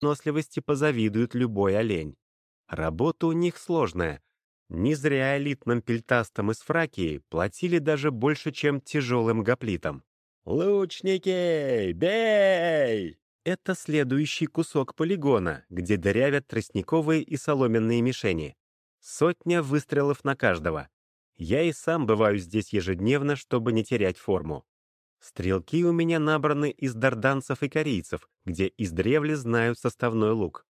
выносливости позавидует любой олень. Работа у них сложная. Не зря элитным пельтастам из Фракии платили даже больше, чем тяжелым гоплитам. «Лучники, бей!» Это следующий кусок полигона, где дырявят тростниковые и соломенные мишени. Сотня выстрелов на каждого. Я и сам бываю здесь ежедневно, чтобы не терять форму. Стрелки у меня набраны из дарданцев и корейцев, где издревле знают составной лук.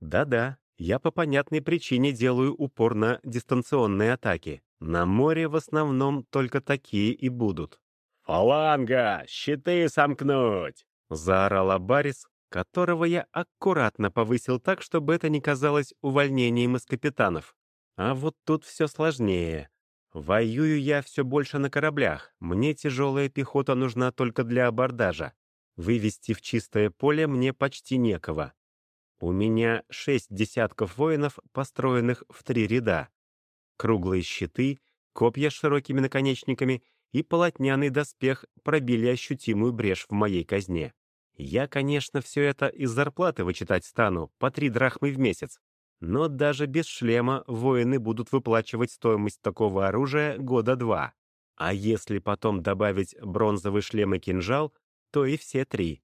Да-да, я по понятной причине делаю упор на дистанционные атаки. На море в основном только такие и будут. «Фаланга! Щиты сомкнуть!» — заорал Абарис, которого я аккуратно повысил так, чтобы это не казалось увольнением из капитанов. А вот тут все сложнее. Воюю я все больше на кораблях. Мне тяжелая пехота нужна только для абордажа. Вывести в чистое поле мне почти некого. У меня шесть десятков воинов, построенных в три ряда. Круглые щиты, копья с широкими наконечниками и полотняный доспех пробили ощутимую брешь в моей казне. Я, конечно, все это из зарплаты вычитать стану, по три драхмы в месяц. Но даже без шлема воины будут выплачивать стоимость такого оружия года два. А если потом добавить бронзовый шлем и кинжал, то и все три.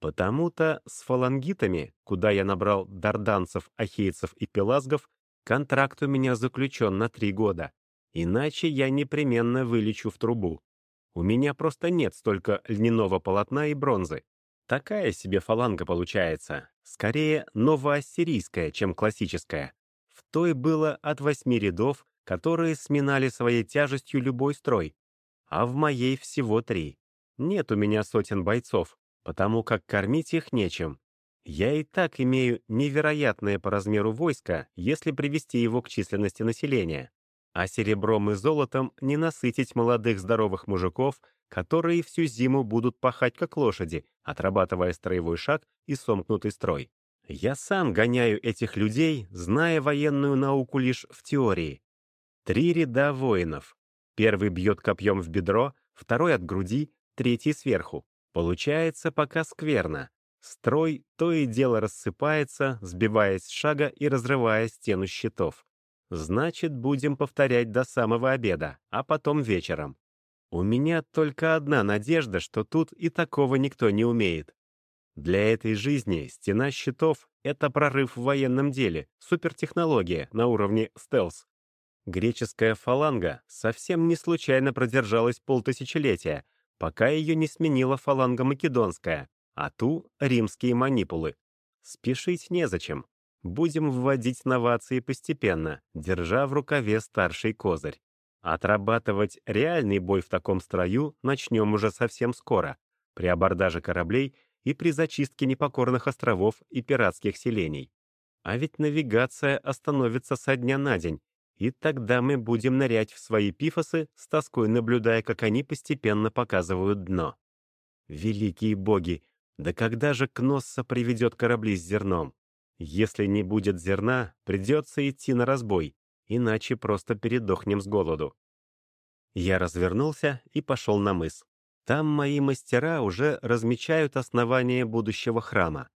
Потому-то с фалангитами, куда я набрал дарданцев, ахейцев и пелазгов, контракт у меня заключен на три года. Иначе я непременно вылечу в трубу. У меня просто нет столько льняного полотна и бронзы. Такая себе фаланга получается. Скорее новоассирийская, чем классическая. В той было от восьми рядов, которые сминали своей тяжестью любой строй. А в моей всего три. Нет у меня сотен бойцов, потому как кормить их нечем. Я и так имею невероятное по размеру войско, если привести его к численности населения. А серебром и золотом не насытить молодых здоровых мужиков — которые всю зиму будут пахать как лошади, отрабатывая строевой шаг и сомкнутый строй. Я сам гоняю этих людей, зная военную науку лишь в теории. Три ряда воинов. Первый бьет копьем в бедро, второй от груди, третий сверху. Получается пока скверно. Строй то и дело рассыпается, сбиваясь с шага и разрывая стену щитов. Значит, будем повторять до самого обеда, а потом вечером. У меня только одна надежда, что тут и такого никто не умеет. Для этой жизни стена щитов — это прорыв в военном деле, супертехнология на уровне стелс. Греческая фаланга совсем не случайно продержалась полтысячелетия, пока ее не сменила фаланга македонская, а ту — римские манипулы. Спешить незачем. Будем вводить новации постепенно, держа в рукаве старший козырь. Отрабатывать реальный бой в таком строю начнем уже совсем скоро, при абордаже кораблей и при зачистке непокорных островов и пиратских селений. А ведь навигация остановится со дня на день, и тогда мы будем нырять в свои пифосы, с тоской наблюдая, как они постепенно показывают дно. Великие боги, да когда же Кносса приведет корабли с зерном? Если не будет зерна, придется идти на разбой, иначе просто передохнем с голоду. Я развернулся и пошел на мыс. Там мои мастера уже размечают основание будущего храма.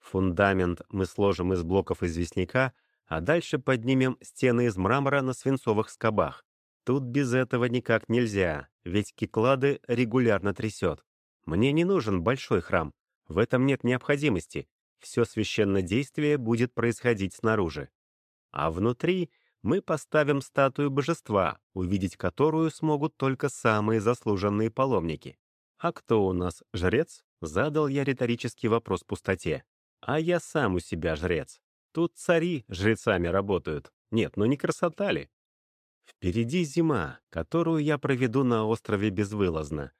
Фундамент мы сложим из блоков известняка, а дальше поднимем стены из мрамора на свинцовых скобах. Тут без этого никак нельзя, ведь киклады регулярно трясет. Мне не нужен большой храм, в этом нет необходимости. Все священное действие будет происходить снаружи. А внутри мы поставим статую божества, увидеть которую смогут только самые заслуженные паломники. «А кто у нас, жрец?» — задал я риторический вопрос пустоте. «А я сам у себя жрец. Тут цари жрецами работают. Нет, ну не красота ли?» Впереди зима, которую я проведу на острове безвылазно.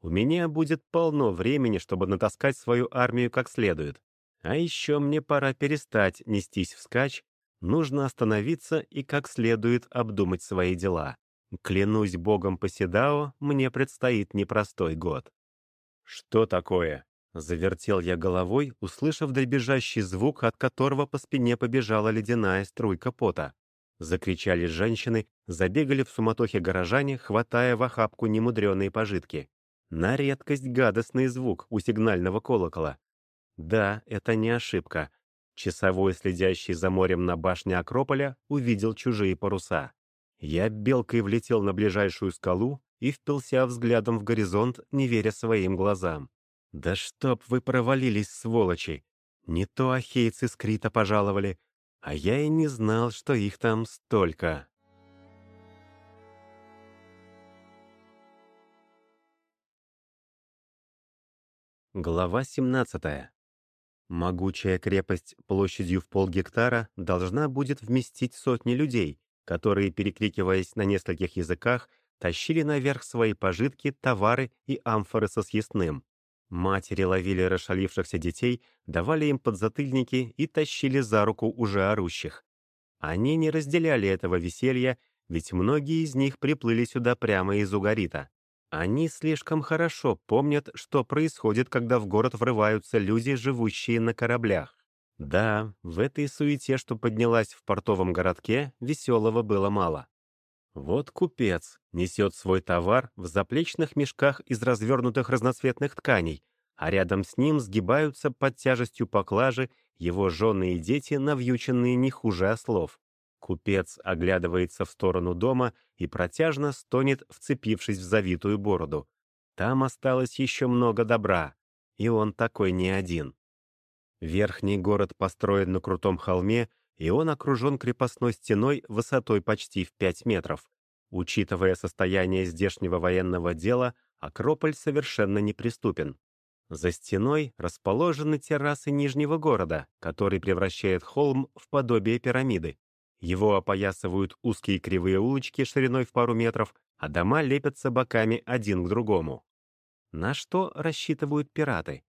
У меня будет полно времени, чтобы натаскать свою армию как следует. А еще мне пора перестать нестись вскачь нужно остановиться и как следует обдумать свои дела. Клянусь богом Поседао, мне предстоит непростой год. «Что такое?» — завертел я головой, услышав дребезжащий звук, от которого по спине побежала ледяная струйка пота. Закричали женщины, забегали в суматохе горожане, хватая в охапку немудреные пожитки. На редкость гадостный звук у сигнального колокола. Да, это не ошибка. Часовой, следящий за морем на башне Акрополя, увидел чужие паруса. Я белкой влетел на ближайшую скалу и впился взглядом в горизонт, не веря своим глазам. «Да чтоб вы провалились, сволочи! Не то ахейцы с Крита пожаловали, а я и не знал, что их там столько». Глава 17. Могучая крепость площадью в полгектара должна будет вместить сотни людей, которые, перекрикиваясь на нескольких языках, тащили наверх свои пожитки, товары и амфоры со съестным. Матери ловили расшалившихся детей, давали им подзатыльники и тащили за руку уже орущих. Они не разделяли этого веселья, ведь многие из них приплыли сюда прямо из Угарита. Они слишком хорошо помнят, что происходит, когда в город врываются люди, живущие на кораблях. Да, в этой суете, что поднялась в портовом городке, веселого было мало. Вот купец несет свой товар в заплечных мешках из развернутых разноцветных тканей, а рядом с ним сгибаются под тяжестью поклажи его жены и дети, навьюченные не хуже ослов. Купец оглядывается в сторону дома и протяжно стонет, вцепившись в завитую бороду. Там осталось еще много добра, и он такой не один. Верхний город построен на крутом холме, и он окружен крепостной стеной высотой почти в 5 метров. Учитывая состояние здешнего военного дела, Акрополь совершенно неприступен. За стеной расположены террасы Нижнего города, который превращает холм в подобие пирамиды. Его опоясывают узкие кривые улочки шириной в пару метров, а дома лепятся боками один к другому. На что рассчитывают пираты?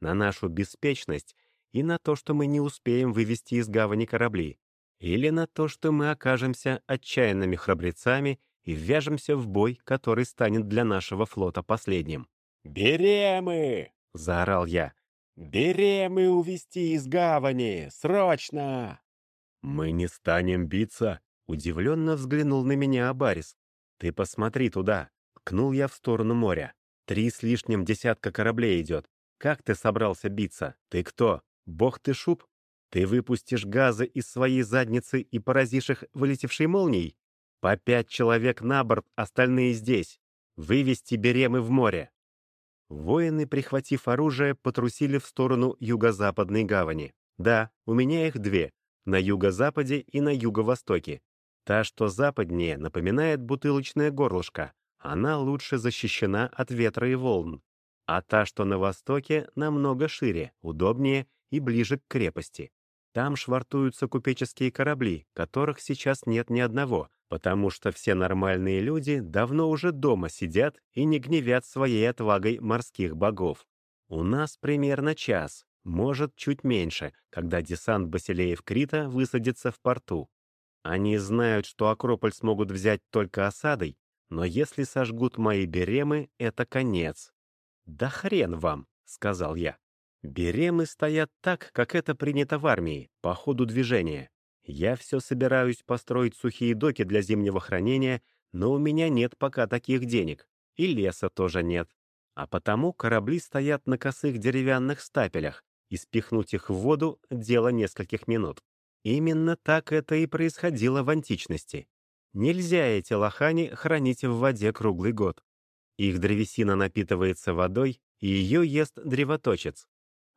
На нашу беспечность и на то, что мы не успеем вывести из гавани корабли. Или на то, что мы окажемся отчаянными храбрецами и ввяжемся в бой, который станет для нашего флота последним. «Беремы!» — заорал я. «Беремы увести из гавани! Срочно!» «Мы не станем биться!» — удивленно взглянул на меня Абарис. «Ты посмотри туда!» — ткнул я в сторону моря. «Три с лишним десятка кораблей идет. Как ты собрался биться? Ты кто? Бог ты шуб? Ты выпустишь газы из своей задницы и поразишь их вылетевшей молнией? По пять человек на борт, остальные здесь. Вывести беремы в море!» Воины, прихватив оружие, потрусили в сторону юго-западной гавани. Да, у меня их две на юго-западе и на юго-востоке. Та, что западнее, напоминает бутылочное горлышко. Она лучше защищена от ветра и волн. А та, что на востоке, намного шире, удобнее и ближе к крепости. Там швартуются купеческие корабли, которых сейчас нет ни одного, потому что все нормальные люди давно уже дома сидят и не гневят своей отвагой морских богов. У нас примерно час, может, чуть меньше, когда десант Басилеев Крита высадится в порту. Они знают, что Акрополь смогут взять только осадой, но если сожгут мои беремы, это конец. «Да хрен вам», — сказал я. «Беремы стоят так, как это принято в армии, по ходу движения. Я все собираюсь построить сухие доки для зимнего хранения, но у меня нет пока таких денег. И леса тоже нет. А потому корабли стоят на косых деревянных стапелях, и спихнуть их в воду — дело нескольких минут. Именно так это и происходило в античности. Нельзя эти лохани хранить в воде круглый год. Их древесина напитывается водой, и ее ест древоточец.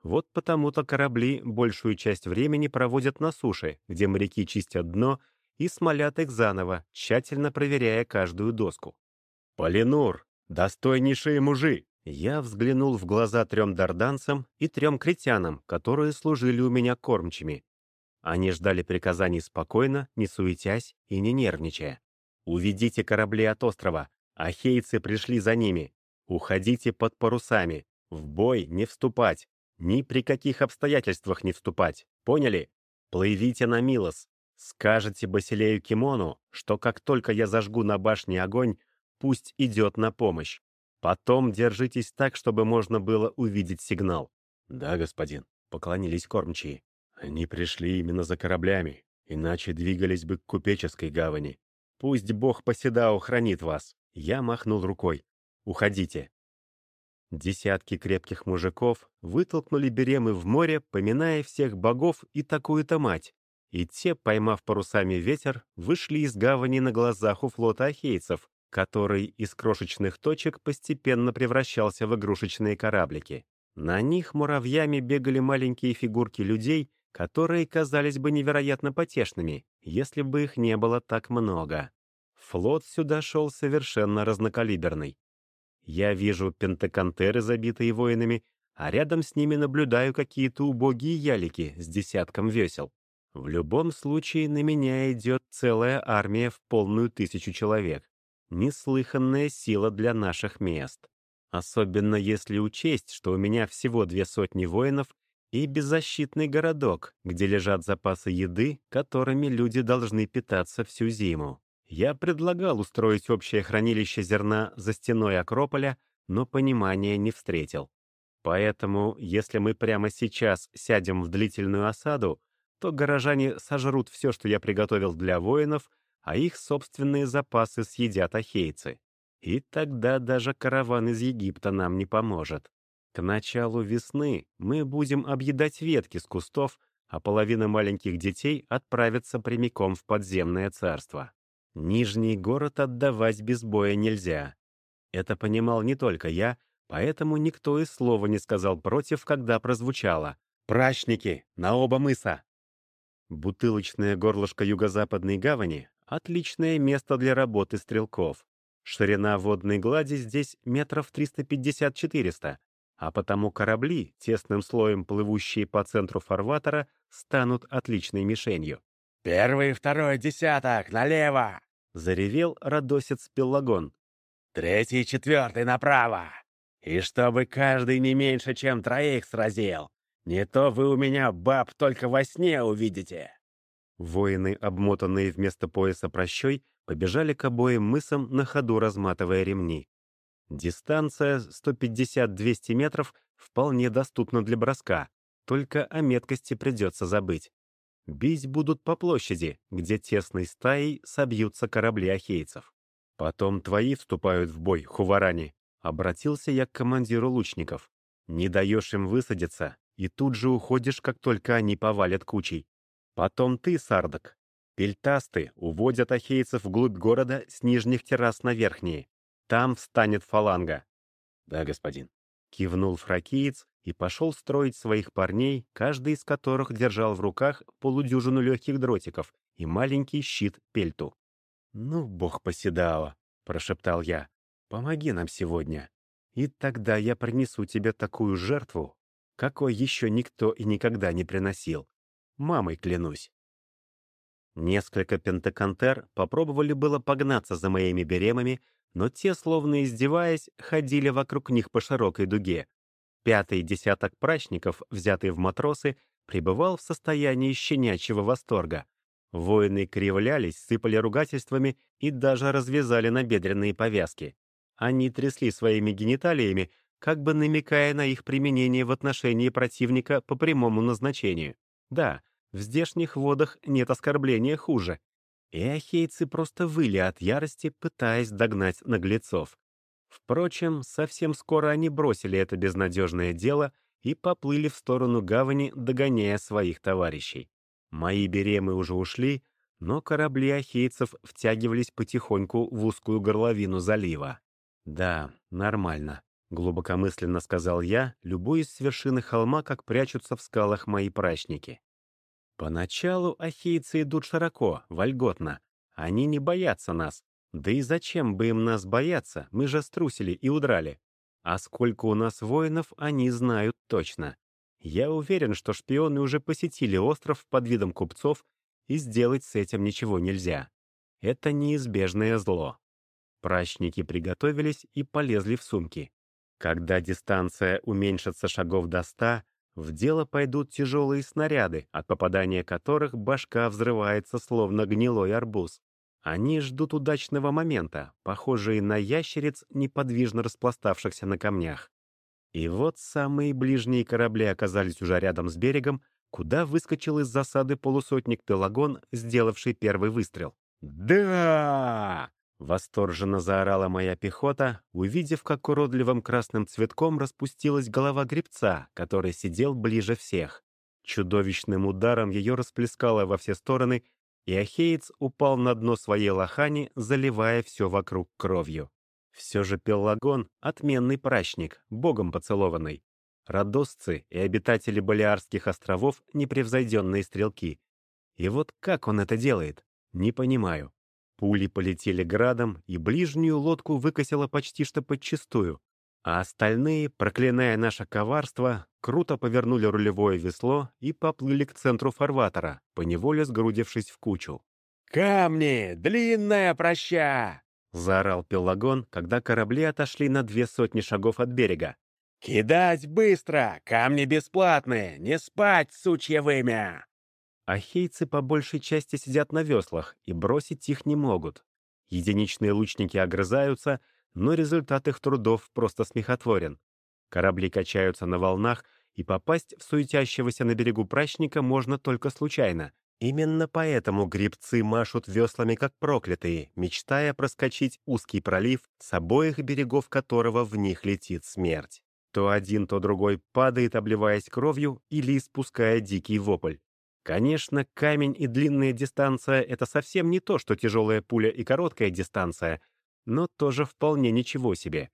Вот потому-то корабли большую часть времени проводят на суше, где моряки чистят дно и смолят их заново, тщательно проверяя каждую доску. «Полинур! Достойнейшие мужи!» Я взглянул в глаза трем дарданцам и трем критянам, которые служили у меня кормчими. Они ждали приказаний спокойно, не суетясь и не нервничая. «Уведите корабли от острова. Ахейцы пришли за ними. Уходите под парусами. В бой не вступать. Ни при каких обстоятельствах не вступать. Поняли? Плывите на Милос. Скажете Басилею Кимону, что как только я зажгу на башне огонь, пусть идет на помощь. Потом держитесь так, чтобы можно было увидеть сигнал. Да, господин, поклонились кормчие. Они пришли именно за кораблями, иначе двигались бы к купеческой гавани. Пусть бог Поседао хранит вас. Я махнул рукой. Уходите. Десятки крепких мужиков вытолкнули беремы в море, поминая всех богов и такую-то мать. И те, поймав парусами ветер, вышли из гавани на глазах у флота ахейцев, который из крошечных точек постепенно превращался в игрушечные кораблики. На них муравьями бегали маленькие фигурки людей, которые казались бы невероятно потешными, если бы их не было так много. Флот сюда шел совершенно разнокалиберный. Я вижу пентакантеры, забитые воинами, а рядом с ними наблюдаю какие-то убогие ялики с десятком весел. В любом случае на меня идет целая армия в полную тысячу человек. Неслыханная сила для наших мест. Особенно если учесть, что у меня всего две сотни воинов и беззащитный городок, где лежат запасы еды, которыми люди должны питаться всю зиму. Я предлагал устроить общее хранилище зерна за стеной Акрополя, но понимания не встретил. Поэтому, если мы прямо сейчас сядем в длительную осаду, то горожане сожрут все, что я приготовил для воинов, а их собственные запасы съедят ахейцы. И тогда даже караван из Египта нам не поможет. К началу весны мы будем объедать ветки с кустов, а половина маленьких детей отправится прямиком в подземное царство. Нижний город отдавать без боя нельзя. Это понимал не только я, поэтому никто и слова не сказал против, когда прозвучало «Прачники! На оба мыса!». Бутылочное горлышко юго-западной гавани — отличное место для работы стрелков. Ширина водной глади здесь метров 350-400, а потому корабли, тесным слоем плывущие по центру фарватера, станут отличной мишенью. «Первый и второй десяток, налево!» — заревел радосец Пелагон. «Третий и четвертый направо! И чтобы каждый не меньше, чем троих сразил! Не то вы у меня баб только во сне увидите!» Воины, обмотанные вместо пояса прощой, побежали к обоим мысам, на ходу разматывая ремни. Дистанция 150-200 метров вполне доступна для броска, только о меткости придется забыть. Бить будут по площади, где тесной стаей собьются корабли ахейцев. Потом твои вступают в бой, хуварани. Обратился я к командиру лучников. Не даешь им высадиться, и тут же уходишь, как только они повалят кучей. Потом ты, Сардак, Пельтасты уводят ахейцев вглубь города с нижних террас на верхние. Там встанет фаланга. Да, господин. Кивнул фракиец и пошел строить своих парней, каждый из которых держал в руках полудюжину легких дротиков и маленький щит пельту. «Ну, бог поседала», — прошептал я. «Помоги нам сегодня, и тогда я принесу тебе такую жертву, какой еще никто и никогда не приносил. Мамой клянусь». Несколько пентакантер попробовали было погнаться за моими беремами, но те, словно издеваясь, ходили вокруг них по широкой дуге. Пятый десяток прачников, взятый в матросы, пребывал в состоянии щенячьего восторга. Воины кривлялись, сыпали ругательствами и даже развязали набедренные повязки. Они трясли своими гениталиями, как бы намекая на их применение в отношении противника по прямому назначению. Да, в здешних водах нет оскорбления хуже. И ахейцы просто выли от ярости, пытаясь догнать наглецов. Впрочем, совсем скоро они бросили это безнадежное дело и поплыли в сторону гавани, догоняя своих товарищей. Мои беремы уже ушли, но корабли ахейцев втягивались потихоньку в узкую горловину залива. «Да, нормально», — глубокомысленно сказал я, любуясь с вершины холма, как прячутся в скалах мои прачники. Поначалу ахейцы идут широко, вольготно. Они не боятся нас. Да и зачем бы им нас бояться, мы же струсили и удрали. А сколько у нас воинов, они знают точно. Я уверен, что шпионы уже посетили остров под видом купцов, и сделать с этим ничего нельзя. Это неизбежное зло. Прачники приготовились и полезли в сумки. Когда дистанция уменьшится шагов до ста, в дело пойдут тяжелые снаряды, от попадания которых башка взрывается словно гнилой арбуз. Они ждут удачного момента, похожие на ящериц, неподвижно распластавшихся на камнях. И вот самые ближние корабли оказались уже рядом с берегом, куда выскочил из засады полусотник Телагон, сделавший первый выстрел. «Да!» — Восторженно заорала моя пехота, увидев, как уродливым красным цветком распустилась голова гребца, который сидел ближе всех. Чудовищным ударом ее расплескало во все стороны, и Ахеец упал на дно своей лохани, заливая все вокруг кровью. Все же Пеллагон — отменный прачник, богом поцелованный. Родосцы и обитатели Балиарских островов — непревзойденные стрелки. И вот как он это делает? Не понимаю. Пули полетели градом, и ближнюю лодку выкосило почти что подчистую. А остальные, проклиная наше коварство, круто повернули рулевое весло и поплыли к центру фарватера, поневоле сгрудившись в кучу. «Камни! Длинная проща!» — заорал Пелагон, когда корабли отошли на две сотни шагов от берега. «Кидать быстро! Камни бесплатные! Не спать, сучье вымя!» Ахейцы по большей части сидят на веслах и бросить их не могут. Единичные лучники огрызаются, но результат их трудов просто смехотворен. Корабли качаются на волнах, и попасть в суетящегося на берегу прачника можно только случайно. Именно поэтому грибцы машут веслами как проклятые, мечтая проскочить узкий пролив, с обоих берегов которого в них летит смерть. То один, то другой падает, обливаясь кровью или испуская дикий вопль. Конечно, камень и длинная дистанция — это совсем не то, что тяжелая пуля и короткая дистанция, но тоже вполне ничего себе.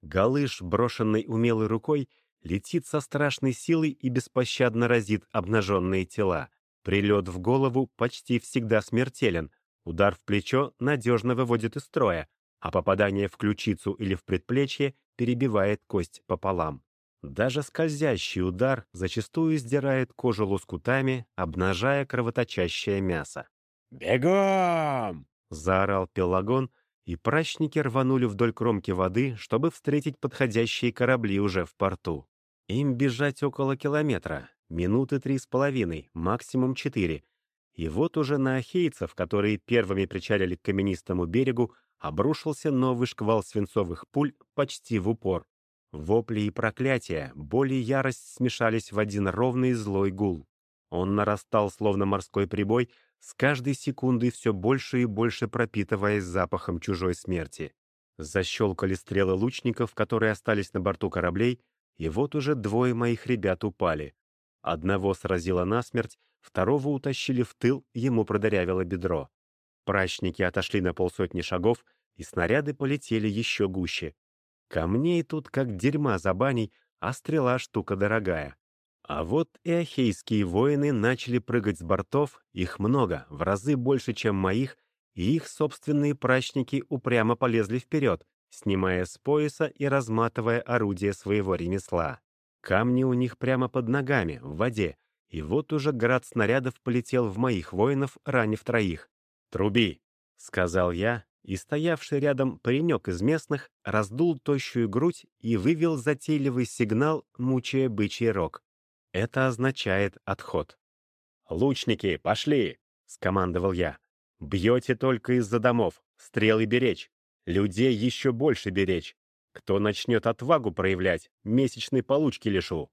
Галыш, брошенный умелой рукой, летит со страшной силой и беспощадно разит обнаженные тела. Прилет в голову почти всегда смертелен, удар в плечо надежно выводит из строя, а попадание в ключицу или в предплечье перебивает кость пополам. Даже скользящий удар зачастую сдирает кожу лоскутами, обнажая кровоточащее мясо. «Бегом!» — заорал Пелагон, и прачники рванули вдоль кромки воды, чтобы встретить подходящие корабли уже в порту. Им бежать около километра, минуты три с половиной, максимум четыре. И вот уже на ахейцев, которые первыми причалили к каменистому берегу, обрушился новый шквал свинцовых пуль почти в упор. Вопли и проклятия, боль и ярость смешались в один ровный злой гул. Он нарастал, словно морской прибой, с каждой секундой все больше и больше пропитываясь запахом чужой смерти. Защелкали стрелы лучников, которые остались на борту кораблей, и вот уже двое моих ребят упали. Одного сразило насмерть, второго утащили в тыл, ему продырявило бедро. Прачники отошли на полсотни шагов, и снаряды полетели еще гуще. Камней тут как дерьма за баней, а стрела штука дорогая. А вот и ахейские воины начали прыгать с бортов, их много, в разы больше, чем моих, и их собственные прачники упрямо полезли вперед, снимая с пояса и разматывая орудие своего ремесла. Камни у них прямо под ногами, в воде, и вот уже град снарядов полетел в моих воинов, ранив троих. «Труби!» — сказал я, и стоявший рядом паренек из местных раздул тощую грудь и вывел затейливый сигнал, мучая бычий рог. Это означает отход. «Лучники, пошли!» — скомандовал я. «Бьете только из-за домов, стрелы беречь, людей еще больше беречь. Кто начнет отвагу проявлять, месячной получки лишу».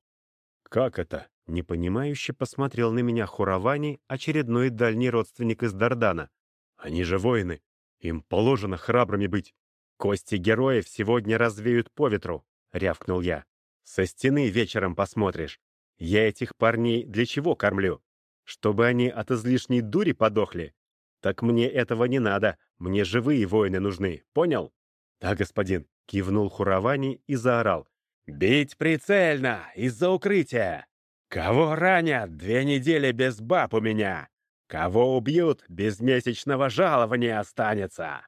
«Как это?» — непонимающе посмотрел на меня Хуравани, очередной дальний родственник из Дардана. «Они же воины, им положено храбрыми быть. Кости героев сегодня развеют по ветру, — рявкнул я. Со стены вечером посмотришь. Я этих парней для чего кормлю? Чтобы они от излишней дури подохли? Так мне этого не надо, мне живые воины нужны, понял? Да, господин, — кивнул Хуравани и заорал. «Бить прицельно, из-за укрытия! Кого ранят, две недели без баб у меня! Кого убьют, без месячного жалования останется!»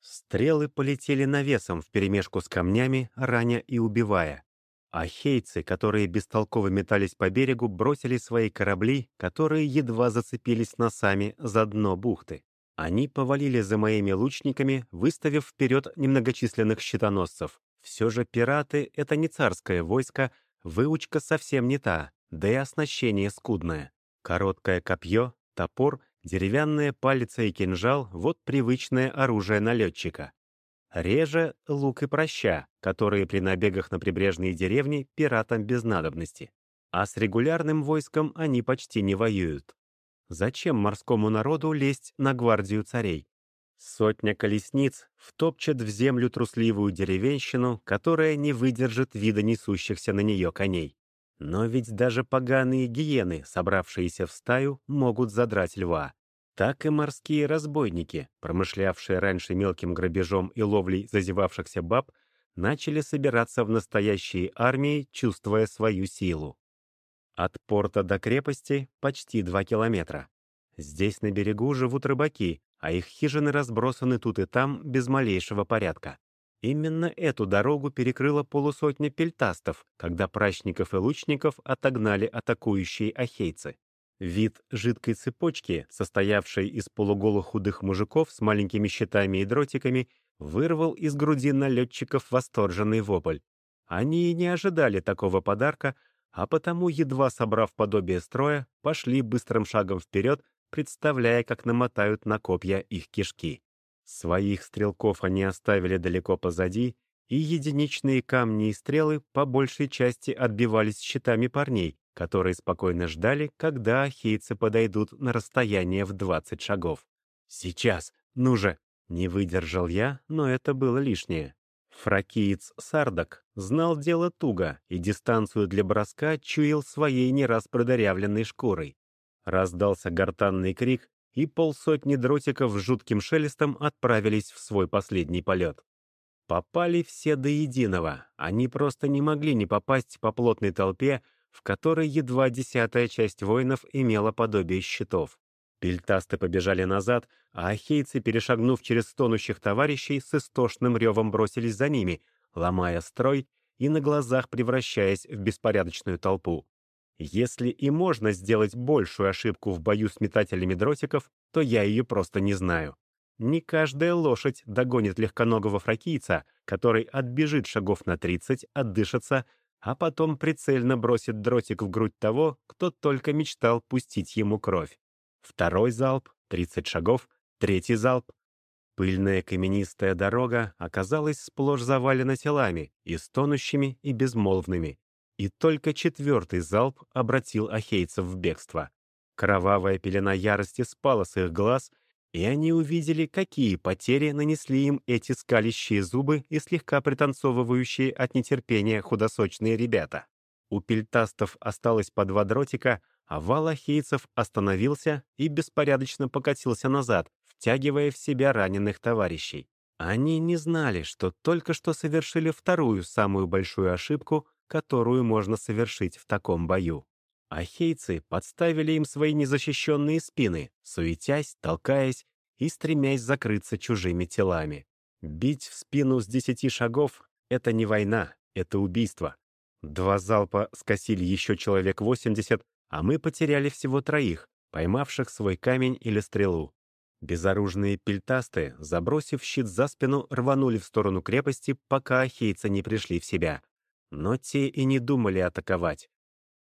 Стрелы полетели навесом вперемешку с камнями, раня и убивая. А хейцы, которые бестолково метались по берегу, бросили свои корабли, которые едва зацепились носами за дно бухты. Они повалили за моими лучниками, выставив вперед немногочисленных щитоносцев. Все же пираты — это не царское войско, выучка совсем не та, да и оснащение скудное. Короткое копье, Топор, деревянная палица и кинжал — вот привычное оружие налетчика. Реже — лук и проща, которые при набегах на прибрежные деревни пиратам без надобности. А с регулярным войском они почти не воюют. Зачем морскому народу лезть на гвардию царей? Сотня колесниц втопчет в землю трусливую деревенщину, которая не выдержит вида несущихся на нее коней. Но ведь даже поганые гиены, собравшиеся в стаю, могут задрать льва. Так и морские разбойники, промышлявшие раньше мелким грабежом и ловлей зазевавшихся баб, начали собираться в настоящие армии, чувствуя свою силу. От порта до крепости почти два километра. Здесь на берегу живут рыбаки, а их хижины разбросаны тут и там без малейшего порядка. Именно эту дорогу перекрыла полусотня пельтастов, когда прачников и лучников отогнали атакующие ахейцы. Вид жидкой цепочки, состоявшей из полуголых худых мужиков с маленькими щитами и дротиками, вырвал из груди налетчиков восторженный вопль. Они и не ожидали такого подарка, а потому, едва собрав подобие строя, пошли быстрым шагом вперед, представляя, как намотают на копья их кишки. Своих стрелков они оставили далеко позади, и единичные камни и стрелы по большей части отбивались щитами парней, которые спокойно ждали, когда ахейцы подойдут на расстояние в 20 шагов. «Сейчас! Ну же!» Не выдержал я, но это было лишнее. Фракиец Сардак знал дело туго и дистанцию для броска чуял своей не раз продырявленной шкурой. Раздался гортанный крик, и полсотни дротиков с жутким шелестом отправились в свой последний полет. Попали все до единого, они просто не могли не попасть по плотной толпе, в которой едва десятая часть воинов имела подобие щитов. Пельтасты побежали назад, а ахейцы, перешагнув через стонущих товарищей, с истошным ревом бросились за ними, ломая строй и на глазах превращаясь в беспорядочную толпу. Если и можно сделать большую ошибку в бою с метателями дротиков, то я ее просто не знаю. Не каждая лошадь догонит легконогого фракийца, который отбежит шагов на 30, отдышится, а потом прицельно бросит дротик в грудь того, кто только мечтал пустить ему кровь. Второй залп, 30 шагов, третий залп. Пыльная каменистая дорога оказалась сплошь завалена телами, и стонущими, и безмолвными. И только четвертый залп обратил ахейцев в бегство. Кровавая пелена ярости спала с их глаз, и они увидели, какие потери нанесли им эти скалящие зубы и слегка пританцовывающие от нетерпения худосочные ребята. У пельтастов осталось по два дротика, а вал ахейцев остановился и беспорядочно покатился назад, втягивая в себя раненых товарищей. Они не знали, что только что совершили вторую самую большую ошибку, которую можно совершить в таком бою. Ахейцы подставили им свои незащищенные спины, суетясь, толкаясь и стремясь закрыться чужими телами. Бить в спину с десяти шагов — это не война, это убийство. Два залпа скосили еще человек восемьдесят, а мы потеряли всего троих, поймавших свой камень или стрелу. Безоружные пельтасты, забросив щит за спину, рванули в сторону крепости, пока ахейцы не пришли в себя. Но те и не думали атаковать.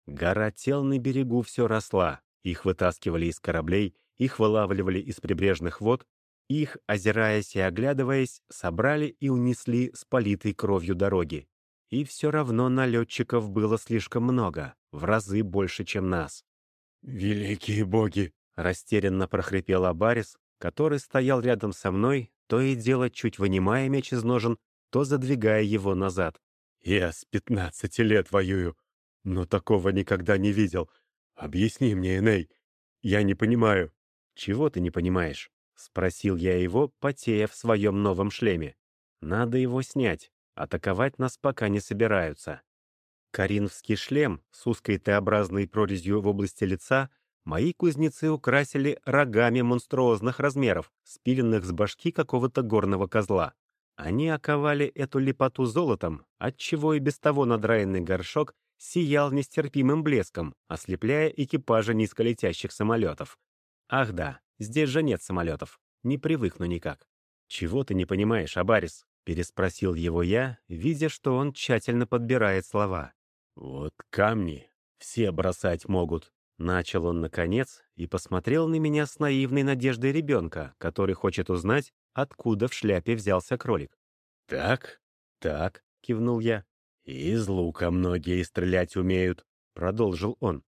Гора тел на берегу все росла, их вытаскивали из кораблей, их вылавливали из прибрежных вод, их, озираясь и оглядываясь, собрали и унесли с политой кровью дороги. И все равно налетчиков было слишком много, в разы больше, чем нас. «Великие боги!» — растерянно прохрипел Абарис, который стоял рядом со мной, то и дело чуть вынимая меч из ножен, то задвигая его назад. «Я с пятнадцати лет воюю, но такого никогда не видел. Объясни мне, Эней, я не понимаю». «Чего ты не понимаешь?» — спросил я его, потея в своем новом шлеме. «Надо его снять. Атаковать нас пока не собираются. Каринский шлем с узкой Т-образной прорезью в области лица мои кузнецы украсили рогами монструозных размеров, спиленных с башки какого-то горного козла. Они оковали эту лепоту золотом, отчего и без того надраенный горшок сиял нестерпимым блеском, ослепляя экипажи низколетящих самолетов. Ах да, здесь же нет самолетов. Не привыкну никак. Чего ты не понимаешь, Абарис? Переспросил его я, видя, что он тщательно подбирает слова. «Вот камни все бросать могут», — начал он наконец и посмотрел на меня с наивной надеждой ребенка, который хочет узнать, откуда в шляпе взялся кролик. «Так, так», — кивнул я. «Из лука многие стрелять умеют», — продолжил он.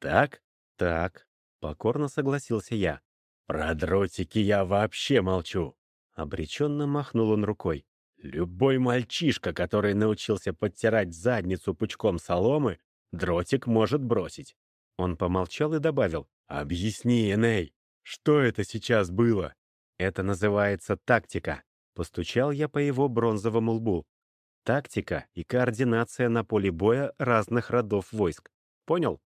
«Так, так», — покорно согласился я. Про дротики я вообще молчу. Обреченно махнул он рукой. Любой мальчишка, который научился подтирать задницу пучком соломы, дротик может бросить. Он помолчал и добавил. «Объясни, Эней, что это сейчас было?» «Это называется тактика», — постучал я по его бронзовому лбу. «Тактика и координация на поле боя разных родов войск. Понял?»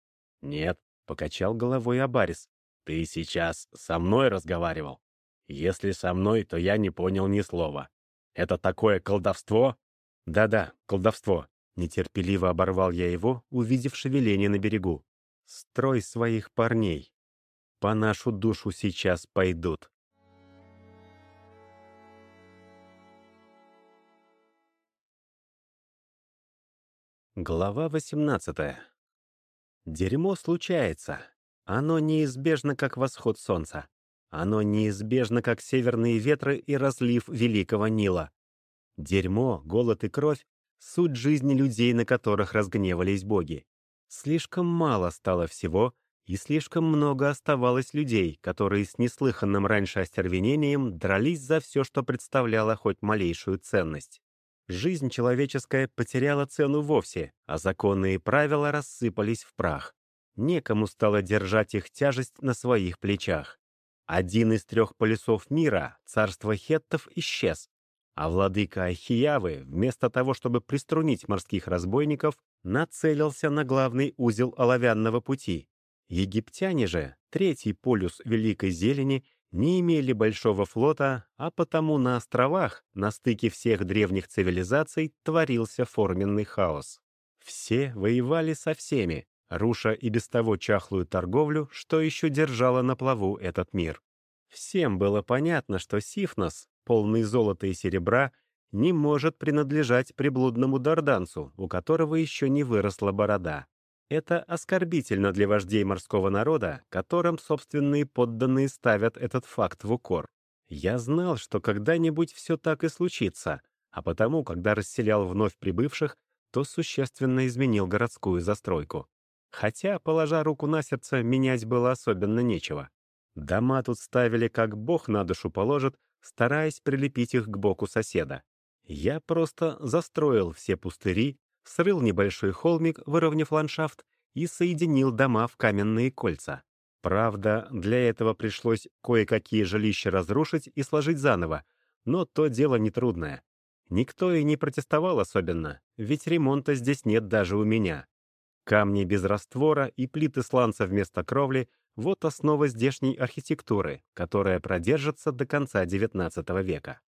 «Нет», — покачал головой Абарис. «Ты сейчас со мной разговаривал. Если со мной, то я не понял ни слова. Это такое колдовство?» «Да-да, колдовство», — нетерпеливо оборвал я его, увидев шевеление на берегу. «Строй своих парней. По нашу душу сейчас пойдут». Глава 18 Дерьмо случается. Оно неизбежно, как восход солнца. Оно неизбежно, как северные ветры и разлив Великого Нила. Дерьмо, голод и кровь — суть жизни людей, на которых разгневались боги. Слишком мало стало всего, и слишком много оставалось людей, которые с неслыханным раньше остервенением дрались за все, что представляло хоть малейшую ценность. Жизнь человеческая потеряла цену вовсе, а законы и правила рассыпались в прах. Некому стало держать их тяжесть на своих плечах. Один из трех полюсов мира, царство хеттов, исчез, а владыка Ахиявы, вместо того, чтобы приструнить морских разбойников, нацелился на главный узел оловянного пути. Египтяне же, третий полюс Великой Зелени, не имели большого флота, а потому на островах, на стыке всех древних цивилизаций, творился форменный хаос. Все воевали со всеми, руша и без того чахлую торговлю, что еще держала на плаву этот мир. Всем было понятно, что Сифнос, полный золота и серебра, не может принадлежать приблудному дарданцу, у которого еще не выросла борода. Это оскорбительно для вождей морского народа, которым собственные подданные ставят этот факт в укор. Я знал, что когда-нибудь все так и случится, а потому, когда расселял вновь прибывших, то существенно изменил городскую застройку. Хотя, положа руку на сердце, менять было особенно нечего. Дома тут ставили, как бог на душу положит, стараясь прилепить их к боку соседа. Я просто застроил все пустыри, срыл небольшой холмик, выровняв ландшафт, и соединил дома в каменные кольца. Правда, для этого пришлось кое-какие жилища разрушить и сложить заново, но то дело нетрудное. Никто и не протестовал особенно, ведь ремонта здесь нет даже у меня. Камни без раствора и плиты сланца вместо кровли — вот основа здешней архитектуры, которая продержится до конца XIX века.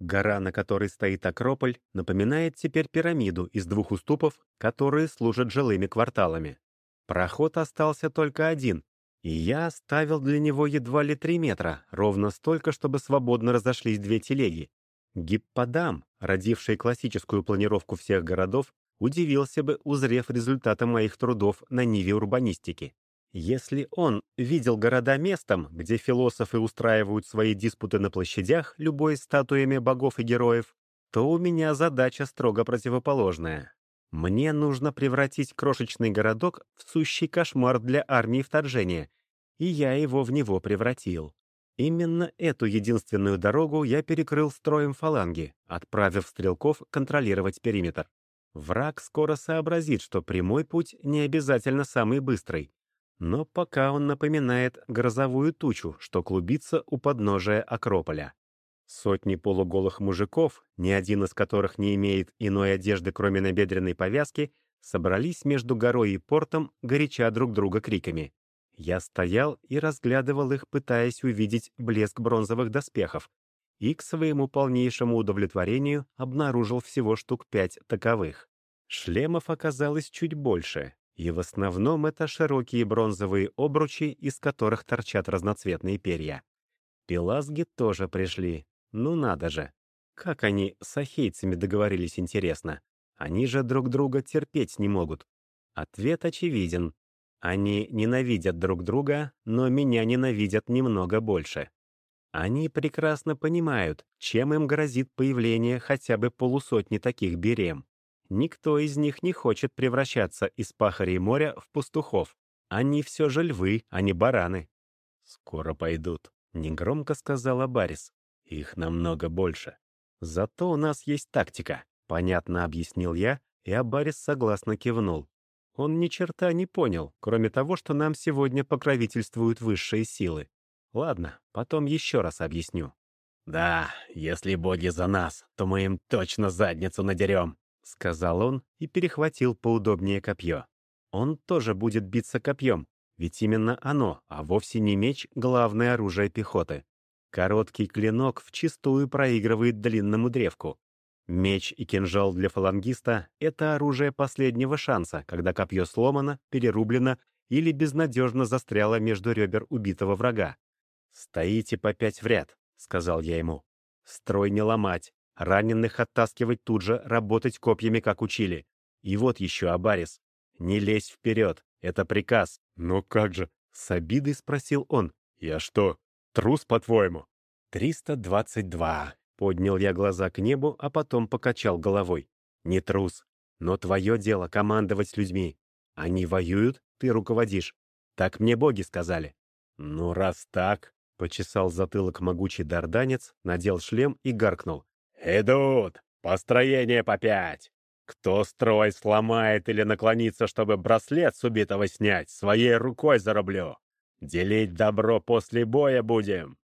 Гора, на которой стоит Акрополь, напоминает теперь пирамиду из двух уступов, которые служат жилыми кварталами. Проход остался только один, и я оставил для него едва ли три метра, ровно столько, чтобы свободно разошлись две телеги. Гипподам, родивший классическую планировку всех городов, удивился бы, узрев результаты моих трудов на ниве урбанистики. Если он видел города местом, где философы устраивают свои диспуты на площадях, любой статуями богов и героев, то у меня задача строго противоположная. Мне нужно превратить крошечный городок в сущий кошмар для армии вторжения, и я его в него превратил. Именно эту единственную дорогу я перекрыл строем фаланги, отправив стрелков контролировать периметр. Враг скоро сообразит, что прямой путь не обязательно самый быстрый, но пока он напоминает грозовую тучу, что клубится у подножия Акрополя. Сотни полуголых мужиков, ни один из которых не имеет иной одежды, кроме набедренной повязки, собрались между горой и портом, горяча друг друга криками. Я стоял и разглядывал их, пытаясь увидеть блеск бронзовых доспехов, и к своему полнейшему удовлетворению обнаружил всего штук пять таковых. Шлемов оказалось чуть больше, и в основном это широкие бронзовые обручи, из которых торчат разноцветные перья. Пелазги тоже пришли. Ну надо же. Как они с ахейцами договорились, интересно. Они же друг друга терпеть не могут. Ответ очевиден. Они ненавидят друг друга, но меня ненавидят немного больше. Они прекрасно понимают, чем им грозит появление хотя бы полусотни таких берем. Никто из них не хочет превращаться из пахарей моря в пастухов. Они все же львы, а не бараны. «Скоро пойдут», — негромко сказала Барис. «Их намного больше. Зато у нас есть тактика», — понятно объяснил я, и Абарис согласно кивнул. Он ни черта не понял, кроме того, что нам сегодня покровительствуют высшие силы. Ладно, потом еще раз объясню. «Да, если боги за нас, то мы им точно задницу надерем», — сказал он и перехватил поудобнее копье. Он тоже будет биться копьем, ведь именно оно, а вовсе не меч, главное оружие пехоты. Короткий клинок вчистую проигрывает длинному древку. Меч и кинжал для фалангиста — это оружие последнего шанса, когда копье сломано, перерублено или безнадежно застряло между ребер убитого врага. «Стоите по пять в ряд», — сказал я ему. «Строй не ломать, раненых оттаскивать тут же, работать копьями, как учили. И вот еще, Абарис, не лезь вперед, это приказ». «Но как же?» — с обидой спросил он. «Я что, трус, по-твоему?» «Триста двадцать два», — поднял я глаза к небу, а потом покачал головой. «Не трус, но твое дело командовать людьми. Они воюют, ты руководишь. Так мне боги сказали». «Ну, раз так...» — почесал затылок могучий дарданец, надел шлем и гаркнул. «Идут! Построение по пять! Кто строй сломает или наклонится, чтобы браслет с убитого снять, своей рукой зарублю. Делить добро после боя будем.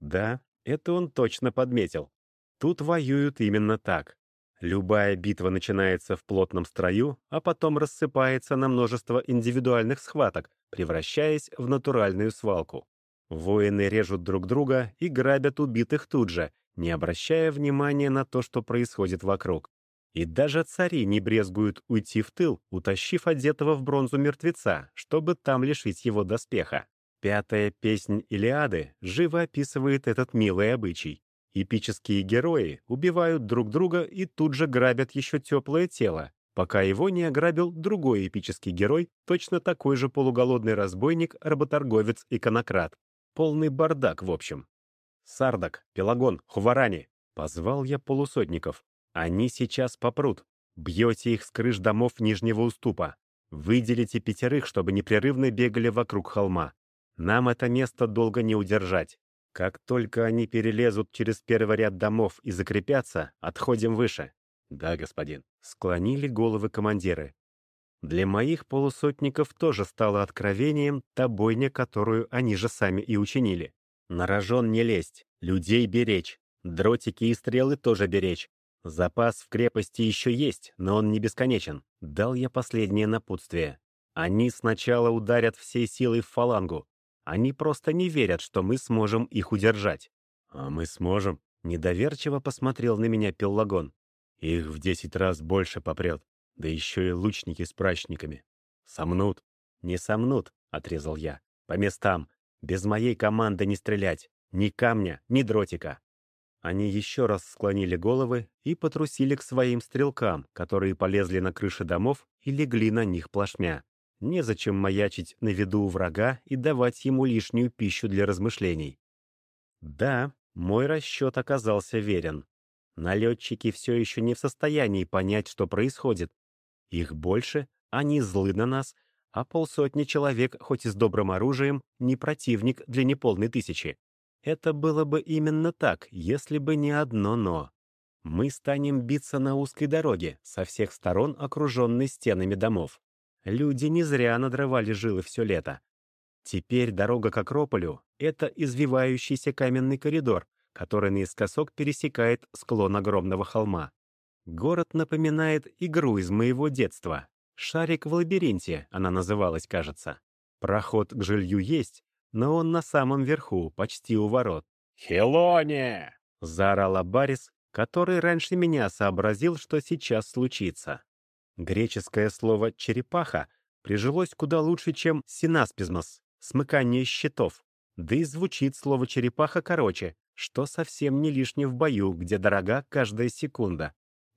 Да, это он точно подметил. Тут воюют именно так. Любая битва начинается в плотном строю, а потом рассыпается на множество индивидуальных схваток, превращаясь в натуральную свалку. Воины режут друг друга и грабят убитых тут же, не обращая внимания на то, что происходит вокруг. И даже цари не брезгуют уйти в тыл, утащив одетого в бронзу мертвеца, чтобы там лишить его доспеха. Пятая песнь Илиады живо описывает этот милый обычай. Эпические герои убивают друг друга и тут же грабят еще теплое тело, пока его не ограбил другой эпический герой, точно такой же полуголодный разбойник, работорговец и конократ. Полный бардак, в общем. «Сардак, Пелагон, Хуварани!» — позвал я полусотников. Они сейчас попрут. Бьете их с крыш домов нижнего уступа. Выделите пятерых, чтобы непрерывно бегали вокруг холма. Нам это место долго не удержать. Как только они перелезут через первый ряд домов и закрепятся, отходим выше. Да, господин. Склонили головы командиры. Для моих полусотников тоже стало откровением та бойня, которую они же сами и учинили. На рожон не лезть, людей беречь, дротики и стрелы тоже беречь, Запас в крепости еще есть, но он не бесконечен. Дал я последнее напутствие. Они сначала ударят всей силой в фалангу. Они просто не верят, что мы сможем их удержать. А мы сможем. Недоверчиво посмотрел на меня Пеллагон. Их в десять раз больше попрет. Да еще и лучники с прачниками. Сомнут. Не сомнут, отрезал я. По местам. Без моей команды не стрелять. Ни камня, ни дротика. Они еще раз склонили головы и потрусили к своим стрелкам, которые полезли на крыши домов и легли на них плашмя. Незачем маячить на виду у врага и давать ему лишнюю пищу для размышлений. Да, мой расчет оказался верен. Налетчики все еще не в состоянии понять, что происходит. Их больше, они злы на нас, а полсотни человек, хоть и с добрым оружием, не противник для неполной тысячи. Это было бы именно так, если бы не одно «но». Мы станем биться на узкой дороге, со всех сторон окруженной стенами домов. Люди не зря надрывали жилы все лето. Теперь дорога к Акрополю — это извивающийся каменный коридор, который наискосок пересекает склон огромного холма. Город напоминает игру из моего детства. «Шарик в лабиринте» она называлась, кажется. Проход к жилью есть, но он на самом верху, почти у ворот. «Хелоне!» — заорал Абарис, который раньше меня сообразил, что сейчас случится. Греческое слово «черепаха» прижилось куда лучше, чем «синаспизмос» — смыкание щитов. Да и звучит слово «черепаха» короче, что совсем не лишнее в бою, где дорога каждая секунда.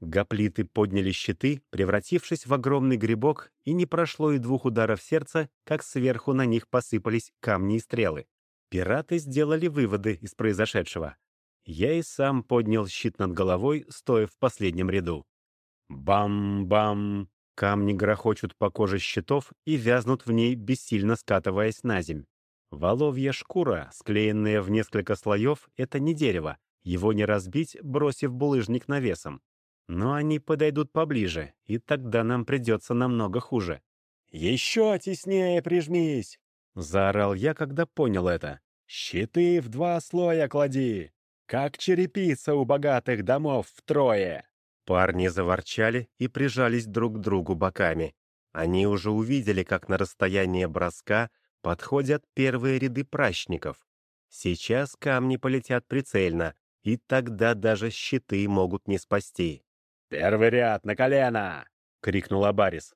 Гоплиты подняли щиты, превратившись в огромный грибок, и не прошло и двух ударов сердца, как сверху на них посыпались камни и стрелы. Пираты сделали выводы из произошедшего. Я и сам поднял щит над головой, стоя в последнем ряду. Бам-бам! Камни грохочут по коже щитов и вязнут в ней, бессильно скатываясь на земь. Воловья шкура, склеенная в несколько слоев, это не дерево. Его не разбить, бросив булыжник навесом. Но они подойдут поближе, и тогда нам придется намного хуже. «Еще теснее прижмись!» — заорал я, когда понял это. «Щиты в два слоя клади! Как черепица у богатых домов втрое!» Парни заворчали и прижались друг к другу боками. Они уже увидели, как на расстояние броска подходят первые ряды пращников. Сейчас камни полетят прицельно, и тогда даже щиты могут не спасти. «Первый ряд на колено!» — крикнул Абарис.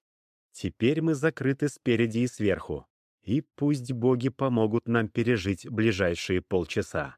«Теперь мы закрыты спереди и сверху, и пусть боги помогут нам пережить ближайшие полчаса».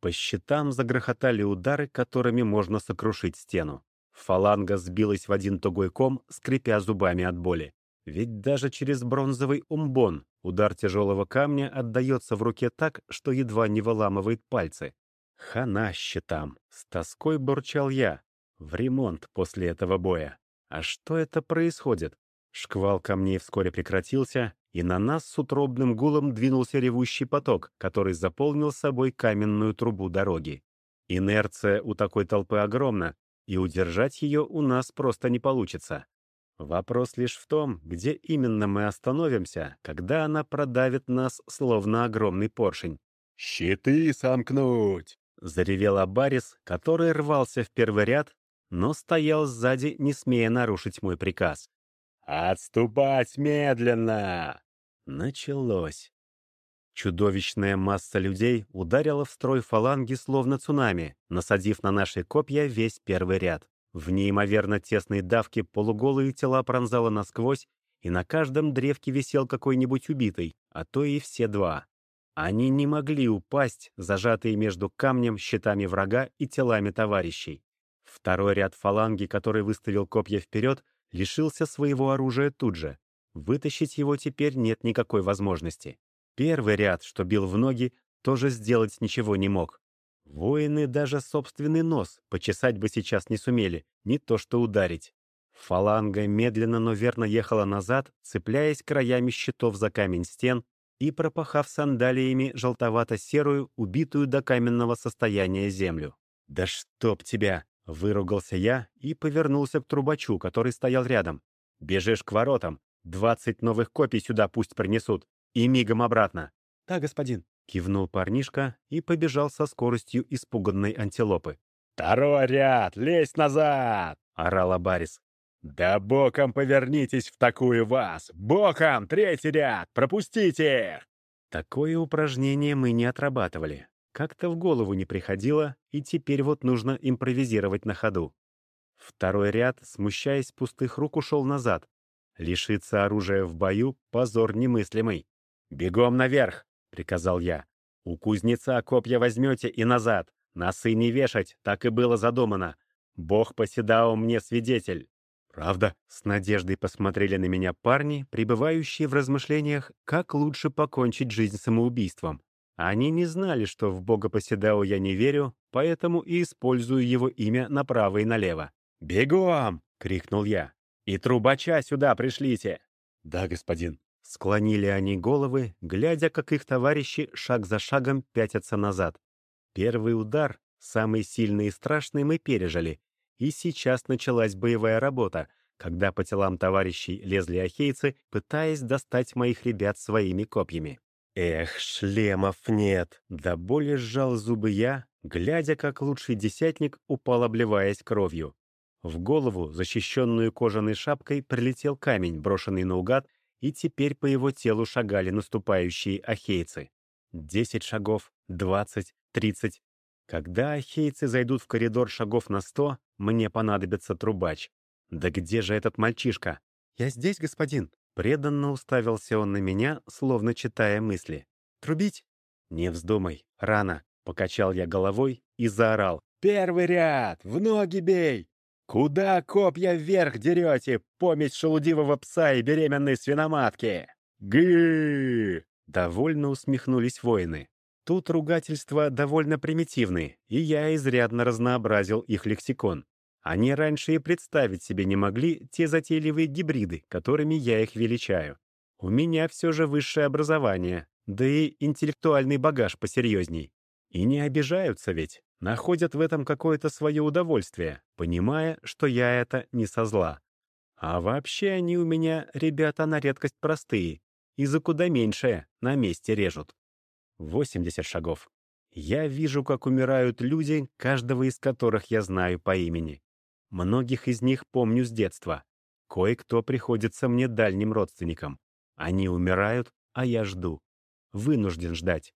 По щитам загрохотали удары, которыми можно сокрушить стену. Фаланга сбилась в один тугой ком, скрипя зубами от боли. Ведь даже через бронзовый умбон удар тяжелого камня отдается в руке так, что едва не выламывает пальцы. Хана щитам. С тоской бурчал я. В ремонт после этого боя. А что это происходит? Шквал камней вскоре прекратился, и на нас с утробным гулом двинулся ревущий поток, который заполнил собой каменную трубу дороги. Инерция у такой толпы огромна, и удержать ее у нас просто не получится. Вопрос лишь в том, где именно мы остановимся, когда она продавит нас, словно огромный поршень. «Щиты сомкнуть!» — заревел Абарис, который рвался в первый ряд, но стоял сзади, не смея нарушить мой приказ. «Отступать медленно!» Началось. Чудовищная масса людей ударила в строй фаланги словно цунами, насадив на наши копья весь первый ряд. В неимоверно тесной давке полуголые тела пронзало насквозь, и на каждом древке висел какой-нибудь убитый, а то и все два. Они не могли упасть, зажатые между камнем, щитами врага и телами товарищей. Второй ряд фаланги, который выставил копья вперед, лишился своего оружия тут же. Вытащить его теперь нет никакой возможности. Первый ряд, что бил в ноги, тоже сделать ничего не мог. Воины даже собственный нос почесать бы сейчас не сумели, не то что ударить. Фаланга медленно, но верно ехала назад, цепляясь краями щитов за камень стен и пропахав сандалиями желтовато-серую, убитую до каменного состояния землю. «Да чтоб тебя!» — выругался я и повернулся к трубачу, который стоял рядом. «Бежишь к воротам, Двадцать новых копий сюда пусть принесут. И мигом обратно. «Да, господин», — кивнул парнишка и побежал со скоростью испуганной антилопы. «Второй ряд! Лезь назад!» — орал Барис. «Да боком повернитесь в такую вас! Боком! Третий ряд! Пропустите!» Такое упражнение мы не отрабатывали. Как-то в голову не приходило, и теперь вот нужно импровизировать на ходу. Второй ряд, смущаясь пустых рук, ушел назад, Лишиться оружия в бою — позор немыслимый. «Бегом наверх!» — приказал я. «У кузнеца копья возьмете и назад. Носы не вешать, так и было задумано. Бог Поседао мне свидетель». «Правда?» — с надеждой посмотрели на меня парни, пребывающие в размышлениях, как лучше покончить жизнь самоубийством. Они не знали, что в бога Поседао я не верю, поэтому и использую его имя направо и налево. «Бегом!» — крикнул я. «И трубача сюда пришлите!» «Да, господин». Склонили они головы, глядя, как их товарищи шаг за шагом пятятся назад. Первый удар, самый сильный и страшный, мы пережили. И сейчас началась боевая работа, когда по телам товарищей лезли ахейцы, пытаясь достать моих ребят своими копьями. Эх, шлемов нет! Да более сжал зубы я, глядя, как лучший десятник упал, обливаясь кровью. В голову, защищенную кожаной шапкой, прилетел камень, брошенный наугад, и теперь по его телу шагали наступающие ахейцы. Десять шагов, двадцать, тридцать. Когда ахейцы зайдут в коридор шагов на сто, мне понадобится трубач. Да где же этот мальчишка? «Я здесь, господин!» Преданно уставился он на меня, словно читая мысли. «Трубить?» «Не вздумай, рано!» Покачал я головой и заорал. «Первый ряд! В ноги бей!» «Куда копья вверх дерете, помесь шелудивого пса и беременной свиноматки?» «Гы!» — довольно усмехнулись воины. Тут ругательства довольно примитивны, и я изрядно разнообразил их лексикон. Они раньше и представить себе не могли те затейливые гибриды, которыми я их величаю. У меня все же высшее образование, да и интеллектуальный багаж посерьезней. И не обижаются ведь, находят в этом какое-то свое удовольствие, понимая, что я это не со зла. А вообще они у меня, ребята, на редкость простые, и за куда меньшее на месте режут. 80 шагов. Я вижу, как умирают люди, каждого из которых я знаю по имени. Многих из них помню с детства. Кое-кто приходится мне дальним родственникам. Они умирают, а я жду. Вынужден ждать.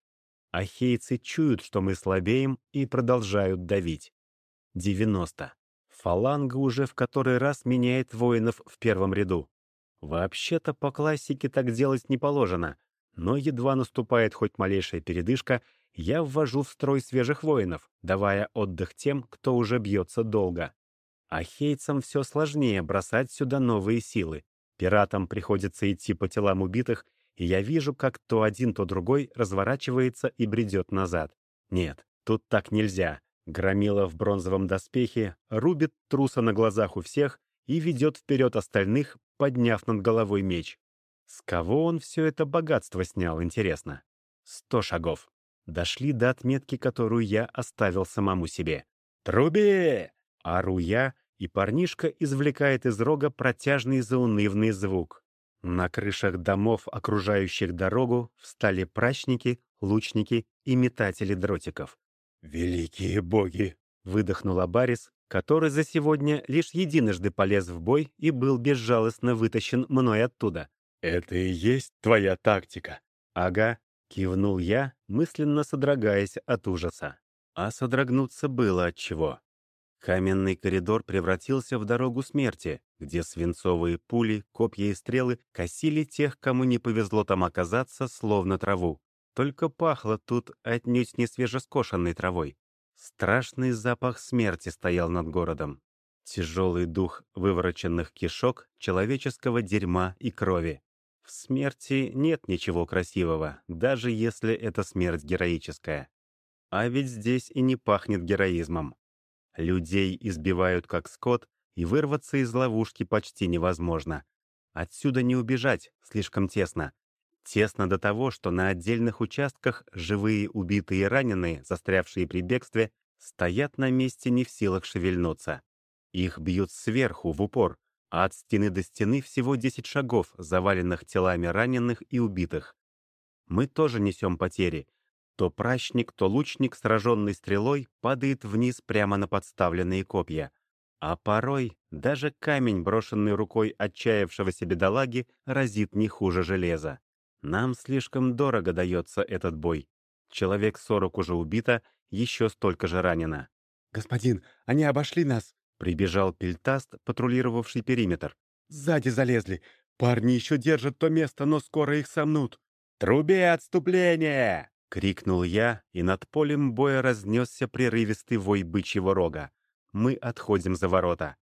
Ахейцы чуют, что мы слабеем, и продолжают давить. 90. Фаланга уже в который раз меняет воинов в первом ряду. Вообще-то по классике так делать не положено, но едва наступает хоть малейшая передышка, я ввожу в строй свежих воинов, давая отдых тем, кто уже бьется долго. А хейцам все сложнее бросать сюда новые силы. Пиратам приходится идти по телам убитых, и я вижу, как то один, то другой разворачивается и бредет назад. Нет, тут так нельзя. Громила в бронзовом доспехе рубит труса на глазах у всех и ведет вперед остальных, подняв над головой меч. С кого он все это богатство снял, интересно? Сто шагов. Дошли до отметки, которую я оставил самому себе. «Труби!» — ору я, и парнишка извлекает из рога протяжный заунывный звук. На крышах домов, окружающих дорогу, встали прачники, лучники и метатели дротиков. «Великие боги!» — выдохнул Абарис, который за сегодня лишь единожды полез в бой и был безжалостно вытащен мной оттуда. «Это и есть твоя тактика?» «Ага», — кивнул я, мысленно содрогаясь от ужаса. А содрогнуться было от чего. Каменный коридор превратился в дорогу смерти, где свинцовые пули, копья и стрелы косили тех, кому не повезло там оказаться, словно траву. Только пахло тут отнюдь не свежескошенной травой. Страшный запах смерти стоял над городом. Тяжелый дух вывороченных кишок, человеческого дерьма и крови. В смерти нет ничего красивого, даже если это смерть героическая. А ведь здесь и не пахнет героизмом. Людей избивают как скот, и вырваться из ловушки почти невозможно. Отсюда не убежать, слишком тесно. Тесно до того, что на отдельных участках живые убитые и раненые, застрявшие при бегстве, стоят на месте не в силах шевельнуться. Их бьют сверху, в упор, а от стены до стены всего 10 шагов, заваленных телами раненых и убитых. Мы тоже несем потери. То прачник, то лучник, сраженный стрелой, падает вниз прямо на подставленные копья. А порой даже камень, брошенный рукой отчаявшегося бедолаги, разит не хуже железа. Нам слишком дорого дается этот бой. Человек сорок уже убито, еще столько же ранено. «Господин, они обошли нас!» Прибежал пельтаст, патрулировавший периметр. «Сзади залезли. Парни еще держат то место, но скоро их сомнут». «Труби отступление!» — крикнул я, и над полем боя разнесся прерывистый вой бычьего рога. Мы отходим за ворота.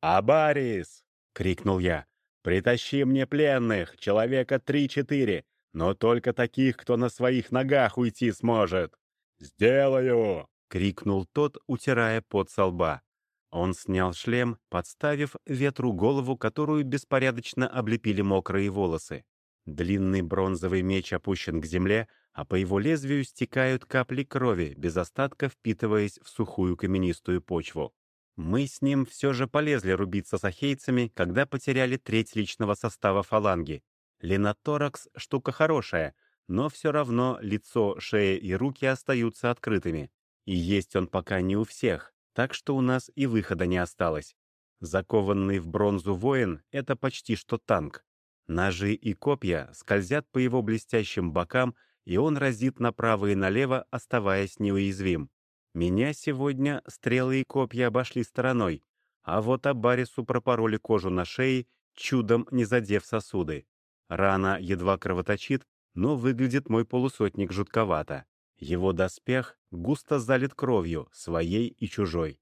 «Абарис!» — крикнул я. «Притащи мне пленных, человека три-четыре, но только таких, кто на своих ногах уйти сможет!» «Сделаю!» — крикнул тот, утирая пот со лба. Он снял шлем, подставив ветру голову, которую беспорядочно облепили мокрые волосы. Длинный бронзовый меч опущен к земле, а по его лезвию стекают капли крови, без остатка впитываясь в сухую каменистую почву. Мы с ним все же полезли рубиться с ахейцами, когда потеряли треть личного состава фаланги. Леноторакс — штука хорошая, но все равно лицо, шея и руки остаются открытыми. И есть он пока не у всех так что у нас и выхода не осталось. Закованный в бронзу воин — это почти что танк. Ножи и копья скользят по его блестящим бокам, и он разит направо и налево, оставаясь неуязвим. Меня сегодня стрелы и копья обошли стороной, а вот Абарису пропороли кожу на шее, чудом не задев сосуды. Рана едва кровоточит, но выглядит мой полусотник жутковато. Его доспех густо залит кровью, своей и чужой.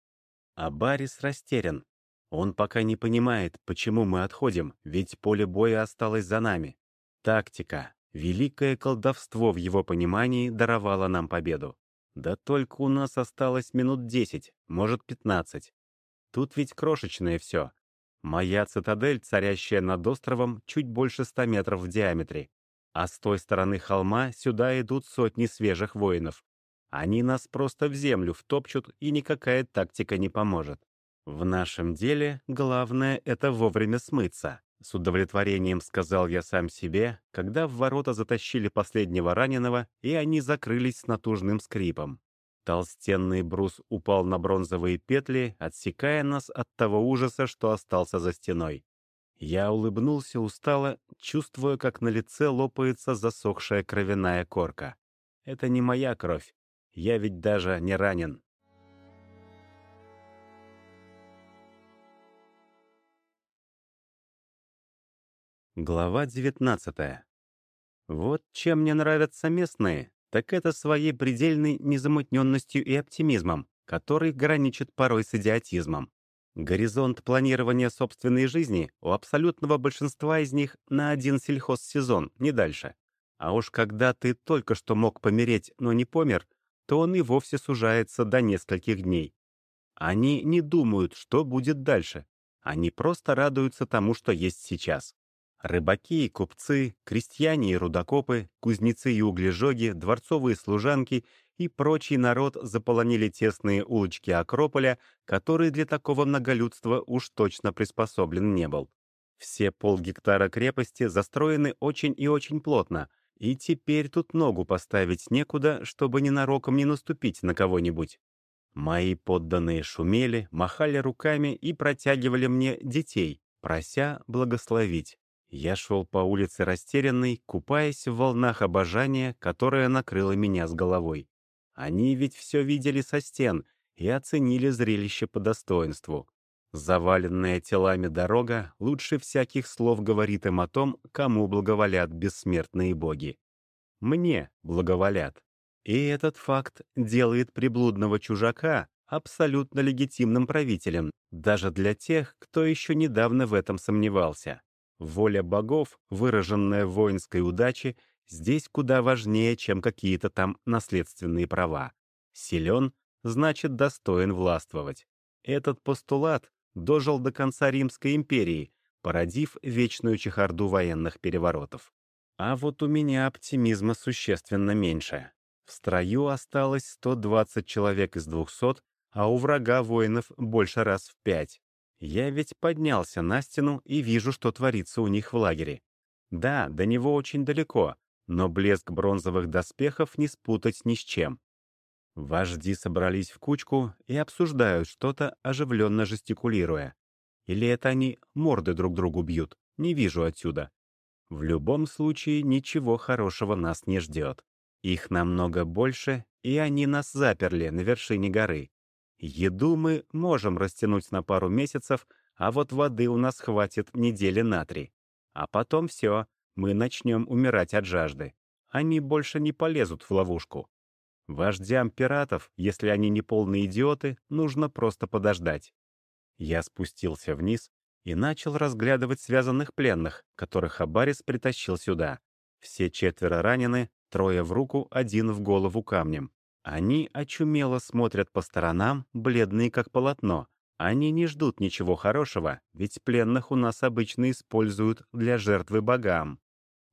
А растерян. Он пока не понимает, почему мы отходим, ведь поле боя осталось за нами. Тактика, великое колдовство в его понимании даровало нам победу. Да только у нас осталось минут десять, может, пятнадцать. Тут ведь крошечное все. Моя цитадель, царящая над островом, чуть больше ста метров в диаметре. А с той стороны холма сюда идут сотни свежих воинов. Они нас просто в землю втопчут, и никакая тактика не поможет. В нашем деле главное — это вовремя смыться. С удовлетворением сказал я сам себе, когда в ворота затащили последнего раненого, и они закрылись с натужным скрипом. Толстенный брус упал на бронзовые петли, отсекая нас от того ужаса, что остался за стеной. Я улыбнулся устало, чувствуя, как на лице лопается засохшая кровяная корка. Это не моя кровь. Я ведь даже не ранен. Глава 19. Вот чем мне нравятся местные, так это своей предельной незамутненностью и оптимизмом, который граничит порой с идиотизмом. Горизонт планирования собственной жизни у абсолютного большинства из них на один сельхозсезон, не дальше. А уж когда ты только что мог помереть, но не помер, то он и вовсе сужается до нескольких дней. Они не думают, что будет дальше. Они просто радуются тому, что есть сейчас. Рыбаки и купцы, крестьяне и рудокопы, кузнецы и углежоги, дворцовые служанки и прочий народ заполонили тесные улочки Акрополя, который для такого многолюдства уж точно приспособлен не был. Все полгектара крепости застроены очень и очень плотно, и теперь тут ногу поставить некуда, чтобы ненароком не наступить на кого-нибудь. Мои подданные шумели, махали руками и протягивали мне детей, прося благословить. Я шел по улице растерянный, купаясь в волнах обожания, которое накрыло меня с головой. Они ведь все видели со стен и оценили зрелище по достоинству. Заваленная телами дорога лучше всяких слов говорит им о том, кому благоволят бессмертные боги. Мне благоволят. И этот факт делает приблудного чужака абсолютно легитимным правителем, даже для тех, кто еще недавно в этом сомневался. Воля богов, выраженная в воинской удаче, здесь куда важнее, чем какие-то там наследственные права. Силен — значит достоин властвовать. Этот постулат дожил до конца Римской империи, породив вечную чехарду военных переворотов. А вот у меня оптимизма существенно меньше. В строю осталось 120 человек из 200, а у врага воинов больше раз в пять. Я ведь поднялся на стену и вижу, что творится у них в лагере. Да, до него очень далеко, но блеск бронзовых доспехов не спутать ни с чем. Вожди собрались в кучку и обсуждают что-то, оживленно жестикулируя. Или это они морды друг другу бьют, не вижу отсюда. В любом случае, ничего хорошего нас не ждет. Их намного больше, и они нас заперли на вершине горы. Еду мы можем растянуть на пару месяцев, а вот воды у нас хватит недели на три. А потом все, мы начнем умирать от жажды. Они больше не полезут в ловушку. Вождям пиратов, если они не полные идиоты, нужно просто подождать. Я спустился вниз и начал разглядывать связанных пленных, которых Абарис притащил сюда. Все четверо ранены, трое в руку, один в голову камнем. Они очумело смотрят по сторонам, бледные как полотно. Они не ждут ничего хорошего, ведь пленных у нас обычно используют для жертвы богам.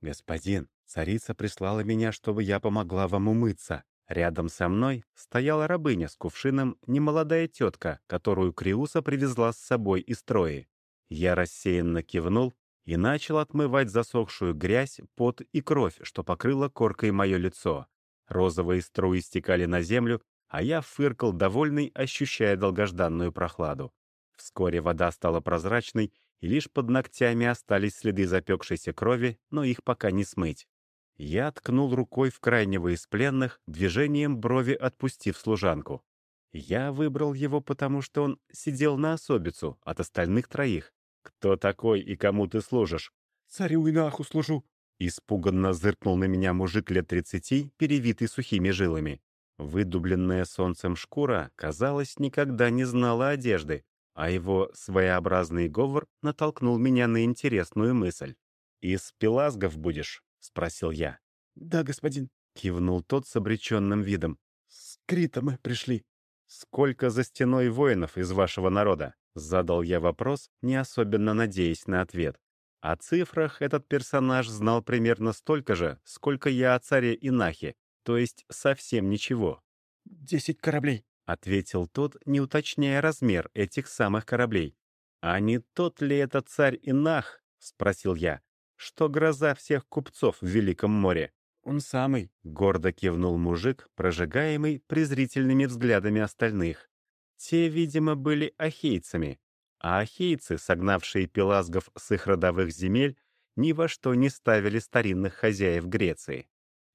«Господин, царица прислала меня, чтобы я помогла вам умыться». Рядом со мной стояла рабыня с кувшином, немолодая тетка, которую Криуса привезла с собой из Трои. Я рассеянно кивнул и начал отмывать засохшую грязь, пот и кровь, что покрыла коркой мое лицо. Розовые струи стекали на землю, а я фыркал довольный, ощущая долгожданную прохладу. Вскоре вода стала прозрачной, и лишь под ногтями остались следы запекшейся крови, но их пока не смыть. Я ткнул рукой в крайнего из пленных, движением брови отпустив служанку. Я выбрал его, потому что он сидел на особицу от остальных троих. «Кто такой и кому ты служишь?» «Царю Инаху служу», Испуганно зыркнул на меня мужик лет тридцати, перевитый сухими жилами. Выдубленная солнцем шкура, казалось, никогда не знала одежды, а его своеобразный говор натолкнул меня на интересную мысль. «Из пелазгов будешь?» — спросил я. «Да, господин», — кивнул тот с обреченным видом. «С Крита мы пришли». «Сколько за стеной воинов из вашего народа?» — задал я вопрос, не особенно надеясь на ответ. О цифрах этот персонаж знал примерно столько же, сколько я о царе Инахе, то есть совсем ничего. «Десять кораблей», — ответил тот, не уточняя размер этих самых кораблей. «А не тот ли это царь Инах?» — спросил я. «Что гроза всех купцов в Великом море?» «Он самый», — гордо кивнул мужик, прожигаемый презрительными взглядами остальных. Те, видимо, были ахейцами, а ахейцы, согнавшие пелазгов с их родовых земель, ни во что не ставили старинных хозяев Греции.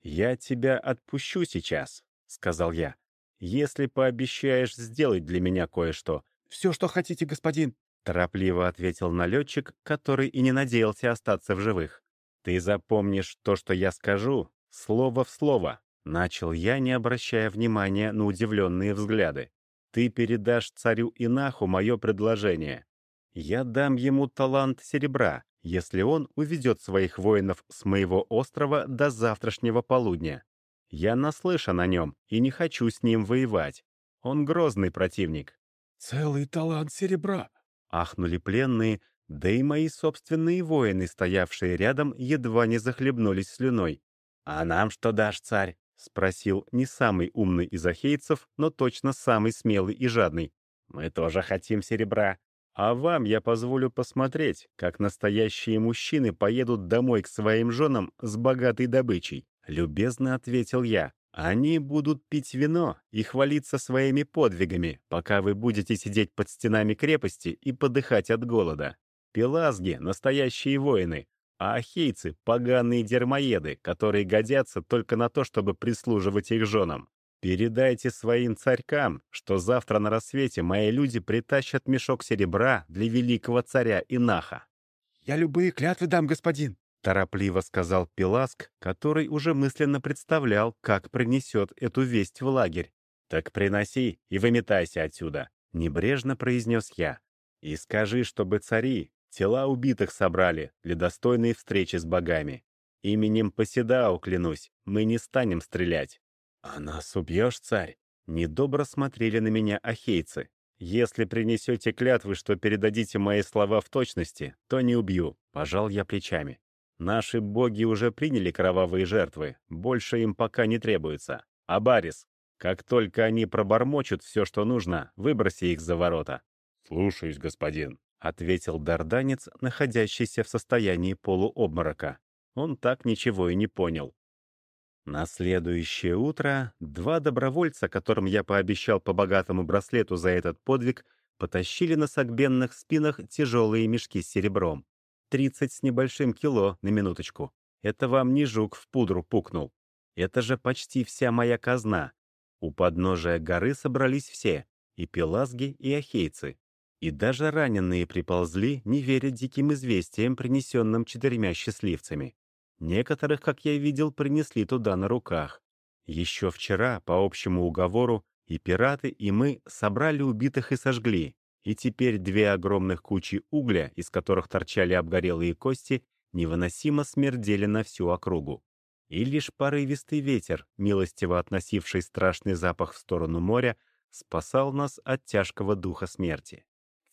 «Я тебя отпущу сейчас», — сказал я, — «если пообещаешь сделать для меня кое-что». «Все, что хотите, господин», — торопливо ответил налетчик, который и не надеялся остаться в живых. «Ты запомнишь то, что я скажу, слово в слово», — начал я, не обращая внимания на удивленные взгляды. «Ты передашь царю Инаху мое предложение. Я дам ему талант серебра, если он уведет своих воинов с моего острова до завтрашнего полудня. Я наслышан о нем и не хочу с ним воевать. Он грозный противник». «Целый талант серебра!» — ахнули пленные, да и мои собственные воины, стоявшие рядом, едва не захлебнулись слюной. «А нам что дашь, царь?» — спросил не самый умный из ахейцев, но точно самый смелый и жадный. «Мы тоже хотим серебра. А вам я позволю посмотреть, как настоящие мужчины поедут домой к своим женам с богатой добычей», — любезно ответил я. «Они будут пить вино и хвалиться своими подвигами, пока вы будете сидеть под стенами крепости и подыхать от голода. Пелазги — настоящие воины, а ахейцы — поганые дермоеды, которые годятся только на то, чтобы прислуживать их женам. Передайте своим царькам, что завтра на рассвете мои люди притащат мешок серебра для великого царя Инаха». «Я любые клятвы дам, господин», — торопливо сказал Пиласк, который уже мысленно представлял, как принесет эту весть в лагерь. «Так приноси и выметайся отсюда», — небрежно произнес я. «И скажи, чтобы цари тела убитых собрали для достойной встречи с богами. Именем Поседау, клянусь, мы не станем стрелять. «А нас убьешь, царь?» Недобро смотрели на меня ахейцы. «Если принесете клятвы, что передадите мои слова в точности, то не убью», — пожал я плечами. «Наши боги уже приняли кровавые жертвы, больше им пока не требуется. А Барис, как только они пробормочут все, что нужно, выброси их за ворота». «Слушаюсь, господин», — ответил дарданец, находящийся в состоянии полуобморока. Он так ничего и не понял. На следующее утро два добровольца, которым я пообещал по богатому браслету за этот подвиг, потащили на согбенных спинах тяжелые мешки с серебром. Тридцать с небольшим кило на минуточку. Это вам не жук в пудру пукнул. Это же почти вся моя казна. У подножия горы собрались все, и пелазги, и ахейцы. И даже раненые приползли, не веря диким известиям, принесенным четырьмя счастливцами. Некоторых, как я видел, принесли туда на руках. Еще вчера, по общему уговору, и пираты, и мы собрали убитых и сожгли, и теперь две огромных кучи угля, из которых торчали обгорелые кости, невыносимо смердели на всю округу. И лишь порывистый ветер, милостиво относивший страшный запах в сторону моря, спасал нас от тяжкого духа смерти.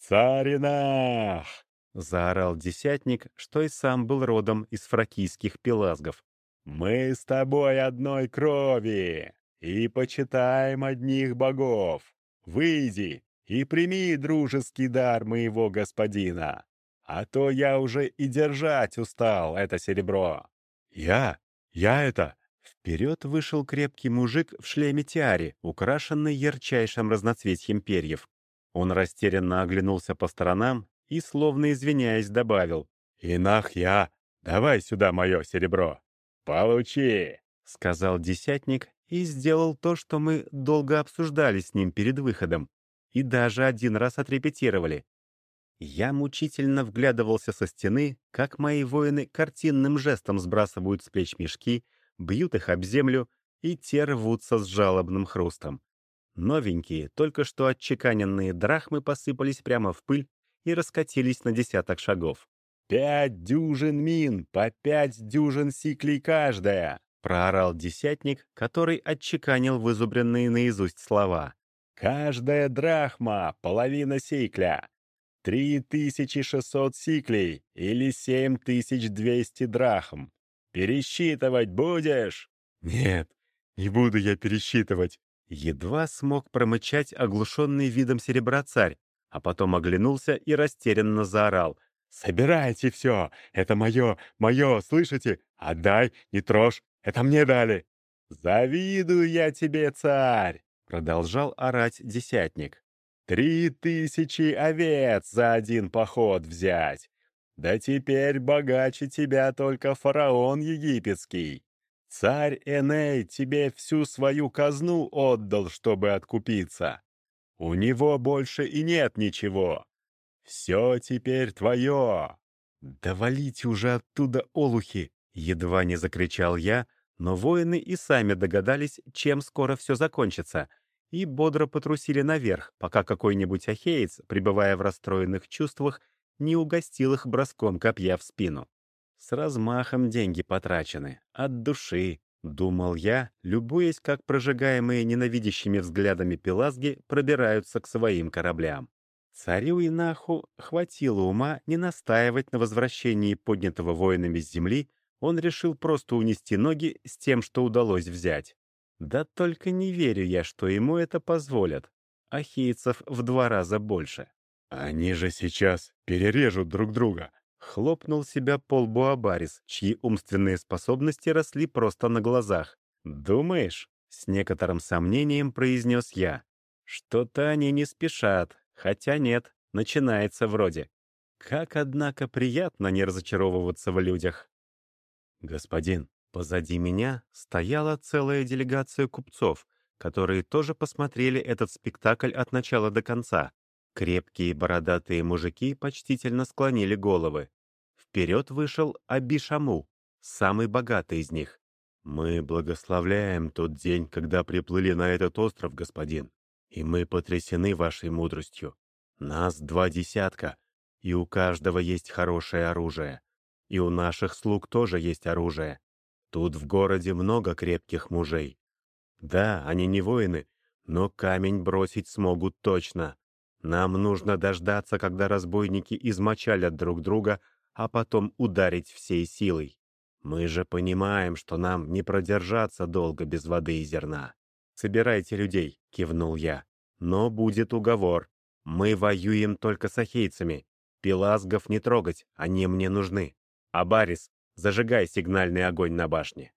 «Царинах!» — заорал десятник, что и сам был родом из фракийских пелазгов. «Мы с тобой одной крови и почитаем одних богов. Выйди и прими дружеский дар моего господина, а то я уже и держать устал это серебро». «Я? Я это?» Вперед вышел крепкий мужик в шлеме тиари, украшенный ярчайшим разноцветьем перьев. Он растерянно оглянулся по сторонам и, словно извиняясь, добавил. «Инах я! Давай сюда мое серебро! Получи!» — сказал десятник и сделал то, что мы долго обсуждали с ним перед выходом, и даже один раз отрепетировали. Я мучительно вглядывался со стены, как мои воины картинным жестом сбрасывают с плеч мешки, бьют их об землю, и те рвутся с жалобным хрустом. Новенькие, только что отчеканенные драхмы посыпались прямо в пыль и раскатились на десяток шагов. «Пять дюжин мин, по пять дюжин сиклей каждая!» — проорал десятник, который отчеканил вызубренные наизусть слова. «Каждая драхма — половина сикля. 3600 сиклей или 7200 драхм. Пересчитывать будешь?» «Нет, не буду я пересчитывать». Едва смог промычать оглушенный видом серебра царь, а потом оглянулся и растерянно заорал. «Собирайте все! Это мое, мое, слышите? Отдай, не трожь, это мне дали!» «Завидую я тебе, царь!» — продолжал орать десятник. «Три тысячи овец за один поход взять! Да теперь богаче тебя только фараон египетский! Царь Эней тебе всю свою казну отдал, чтобы откупиться! У него больше и нет ничего! Все теперь твое!» «Да уже оттуда, олухи!» — едва не закричал я — но воины и сами догадались, чем скоро все закончится, и бодро потрусили наверх, пока какой-нибудь ахеец, пребывая в расстроенных чувствах, не угостил их броском копья в спину. С размахом деньги потрачены, от души, думал я, любуясь, как прожигаемые ненавидящими взглядами пелазги пробираются к своим кораблям. Царю Инаху хватило ума не настаивать на возвращении поднятого воинами с земли он решил просто унести ноги с тем, что удалось взять. Да только не верю я, что ему это позволят. Ахейцев в два раза больше. «Они же сейчас перережут друг друга», — хлопнул себя пол Буабарис, чьи умственные способности росли просто на глазах. «Думаешь?» — с некоторым сомнением произнес я. «Что-то они не спешат, хотя нет, начинается вроде. Как, однако, приятно не разочаровываться в людях». «Господин, позади меня стояла целая делегация купцов, которые тоже посмотрели этот спектакль от начала до конца. Крепкие бородатые мужики почтительно склонили головы. Вперед вышел Абишаму, самый богатый из них. «Мы благословляем тот день, когда приплыли на этот остров, господин, и мы потрясены вашей мудростью. Нас два десятка, и у каждого есть хорошее оружие. И у наших слуг тоже есть оружие. Тут в городе много крепких мужей. Да, они не воины, но камень бросить смогут точно. Нам нужно дождаться, когда разбойники измочалят друг друга, а потом ударить всей силой. Мы же понимаем, что нам не продержаться долго без воды и зерна. «Собирайте людей», — кивнул я. «Но будет уговор. Мы воюем только с ахейцами. Пелазгов не трогать, они мне нужны». «Абарис, зажигай сигнальный огонь на башне».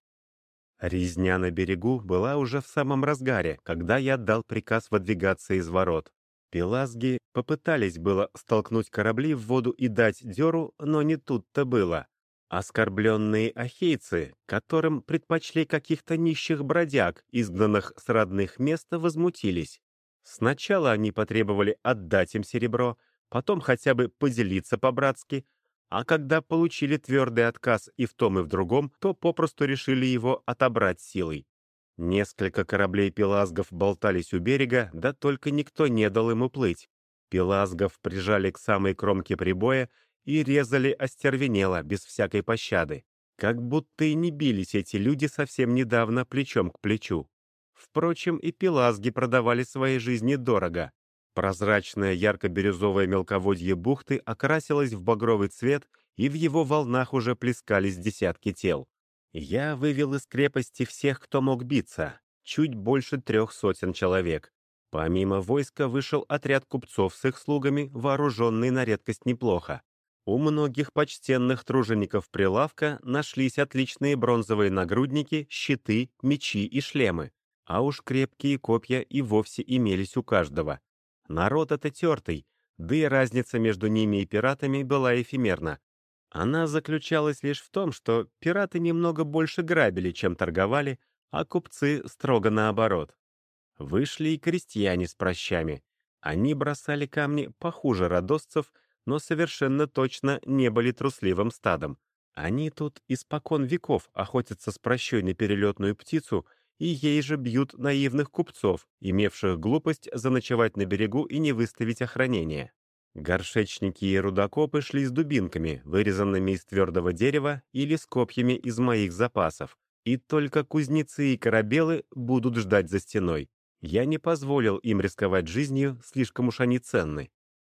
Резня на берегу была уже в самом разгаре, когда я отдал приказ выдвигаться из ворот. Пелазги попытались было столкнуть корабли в воду и дать дёру, но не тут-то было. Оскорбленные ахейцы, которым предпочли каких-то нищих бродяг, изгнанных с родных мест, возмутились. Сначала они потребовали отдать им серебро, потом хотя бы поделиться по-братски, а когда получили твердый отказ и в том, и в другом, то попросту решили его отобрать силой. Несколько кораблей пелазгов болтались у берега, да только никто не дал им уплыть. Пелазгов прижали к самой кромке прибоя и резали остервенело, без всякой пощады. Как будто и не бились эти люди совсем недавно плечом к плечу. Впрочем, и пелазги продавали свои жизни дорого. Прозрачное ярко-бирюзовое мелководье бухты окрасилось в багровый цвет, и в его волнах уже плескались десятки тел. Я вывел из крепости всех, кто мог биться, чуть больше трех сотен человек. Помимо войска вышел отряд купцов с их слугами, вооруженный на редкость неплохо. У многих почтенных тружеников прилавка нашлись отличные бронзовые нагрудники, щиты, мечи и шлемы. А уж крепкие копья и вовсе имелись у каждого. Народ это тертый, да и разница между ними и пиратами была эфемерна. Она заключалась лишь в том, что пираты немного больше грабили, чем торговали, а купцы строго наоборот. Вышли и крестьяне с прощами. Они бросали камни похуже родосцев, но совершенно точно не были трусливым стадом. Они тут испокон веков охотятся с прощой на перелетную птицу и ей же бьют наивных купцов, имевших глупость заночевать на берегу и не выставить охранение. Горшечники и рудокопы шли с дубинками, вырезанными из твердого дерева или с копьями из моих запасов, и только кузнецы и корабелы будут ждать за стеной. Я не позволил им рисковать жизнью, слишком уж они ценны.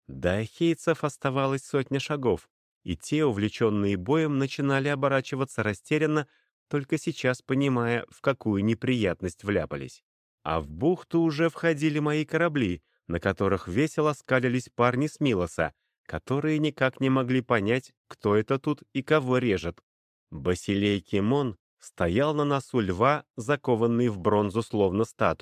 До ахейцев оставалось сотня шагов, и те, увлеченные боем, начинали оборачиваться растерянно, только сейчас понимая, в какую неприятность вляпались. А в бухту уже входили мои корабли, на которых весело скалились парни с Милоса, которые никак не могли понять, кто это тут и кого режет. Басилей Кимон стоял на носу льва, закованный в бронзу словно статуя.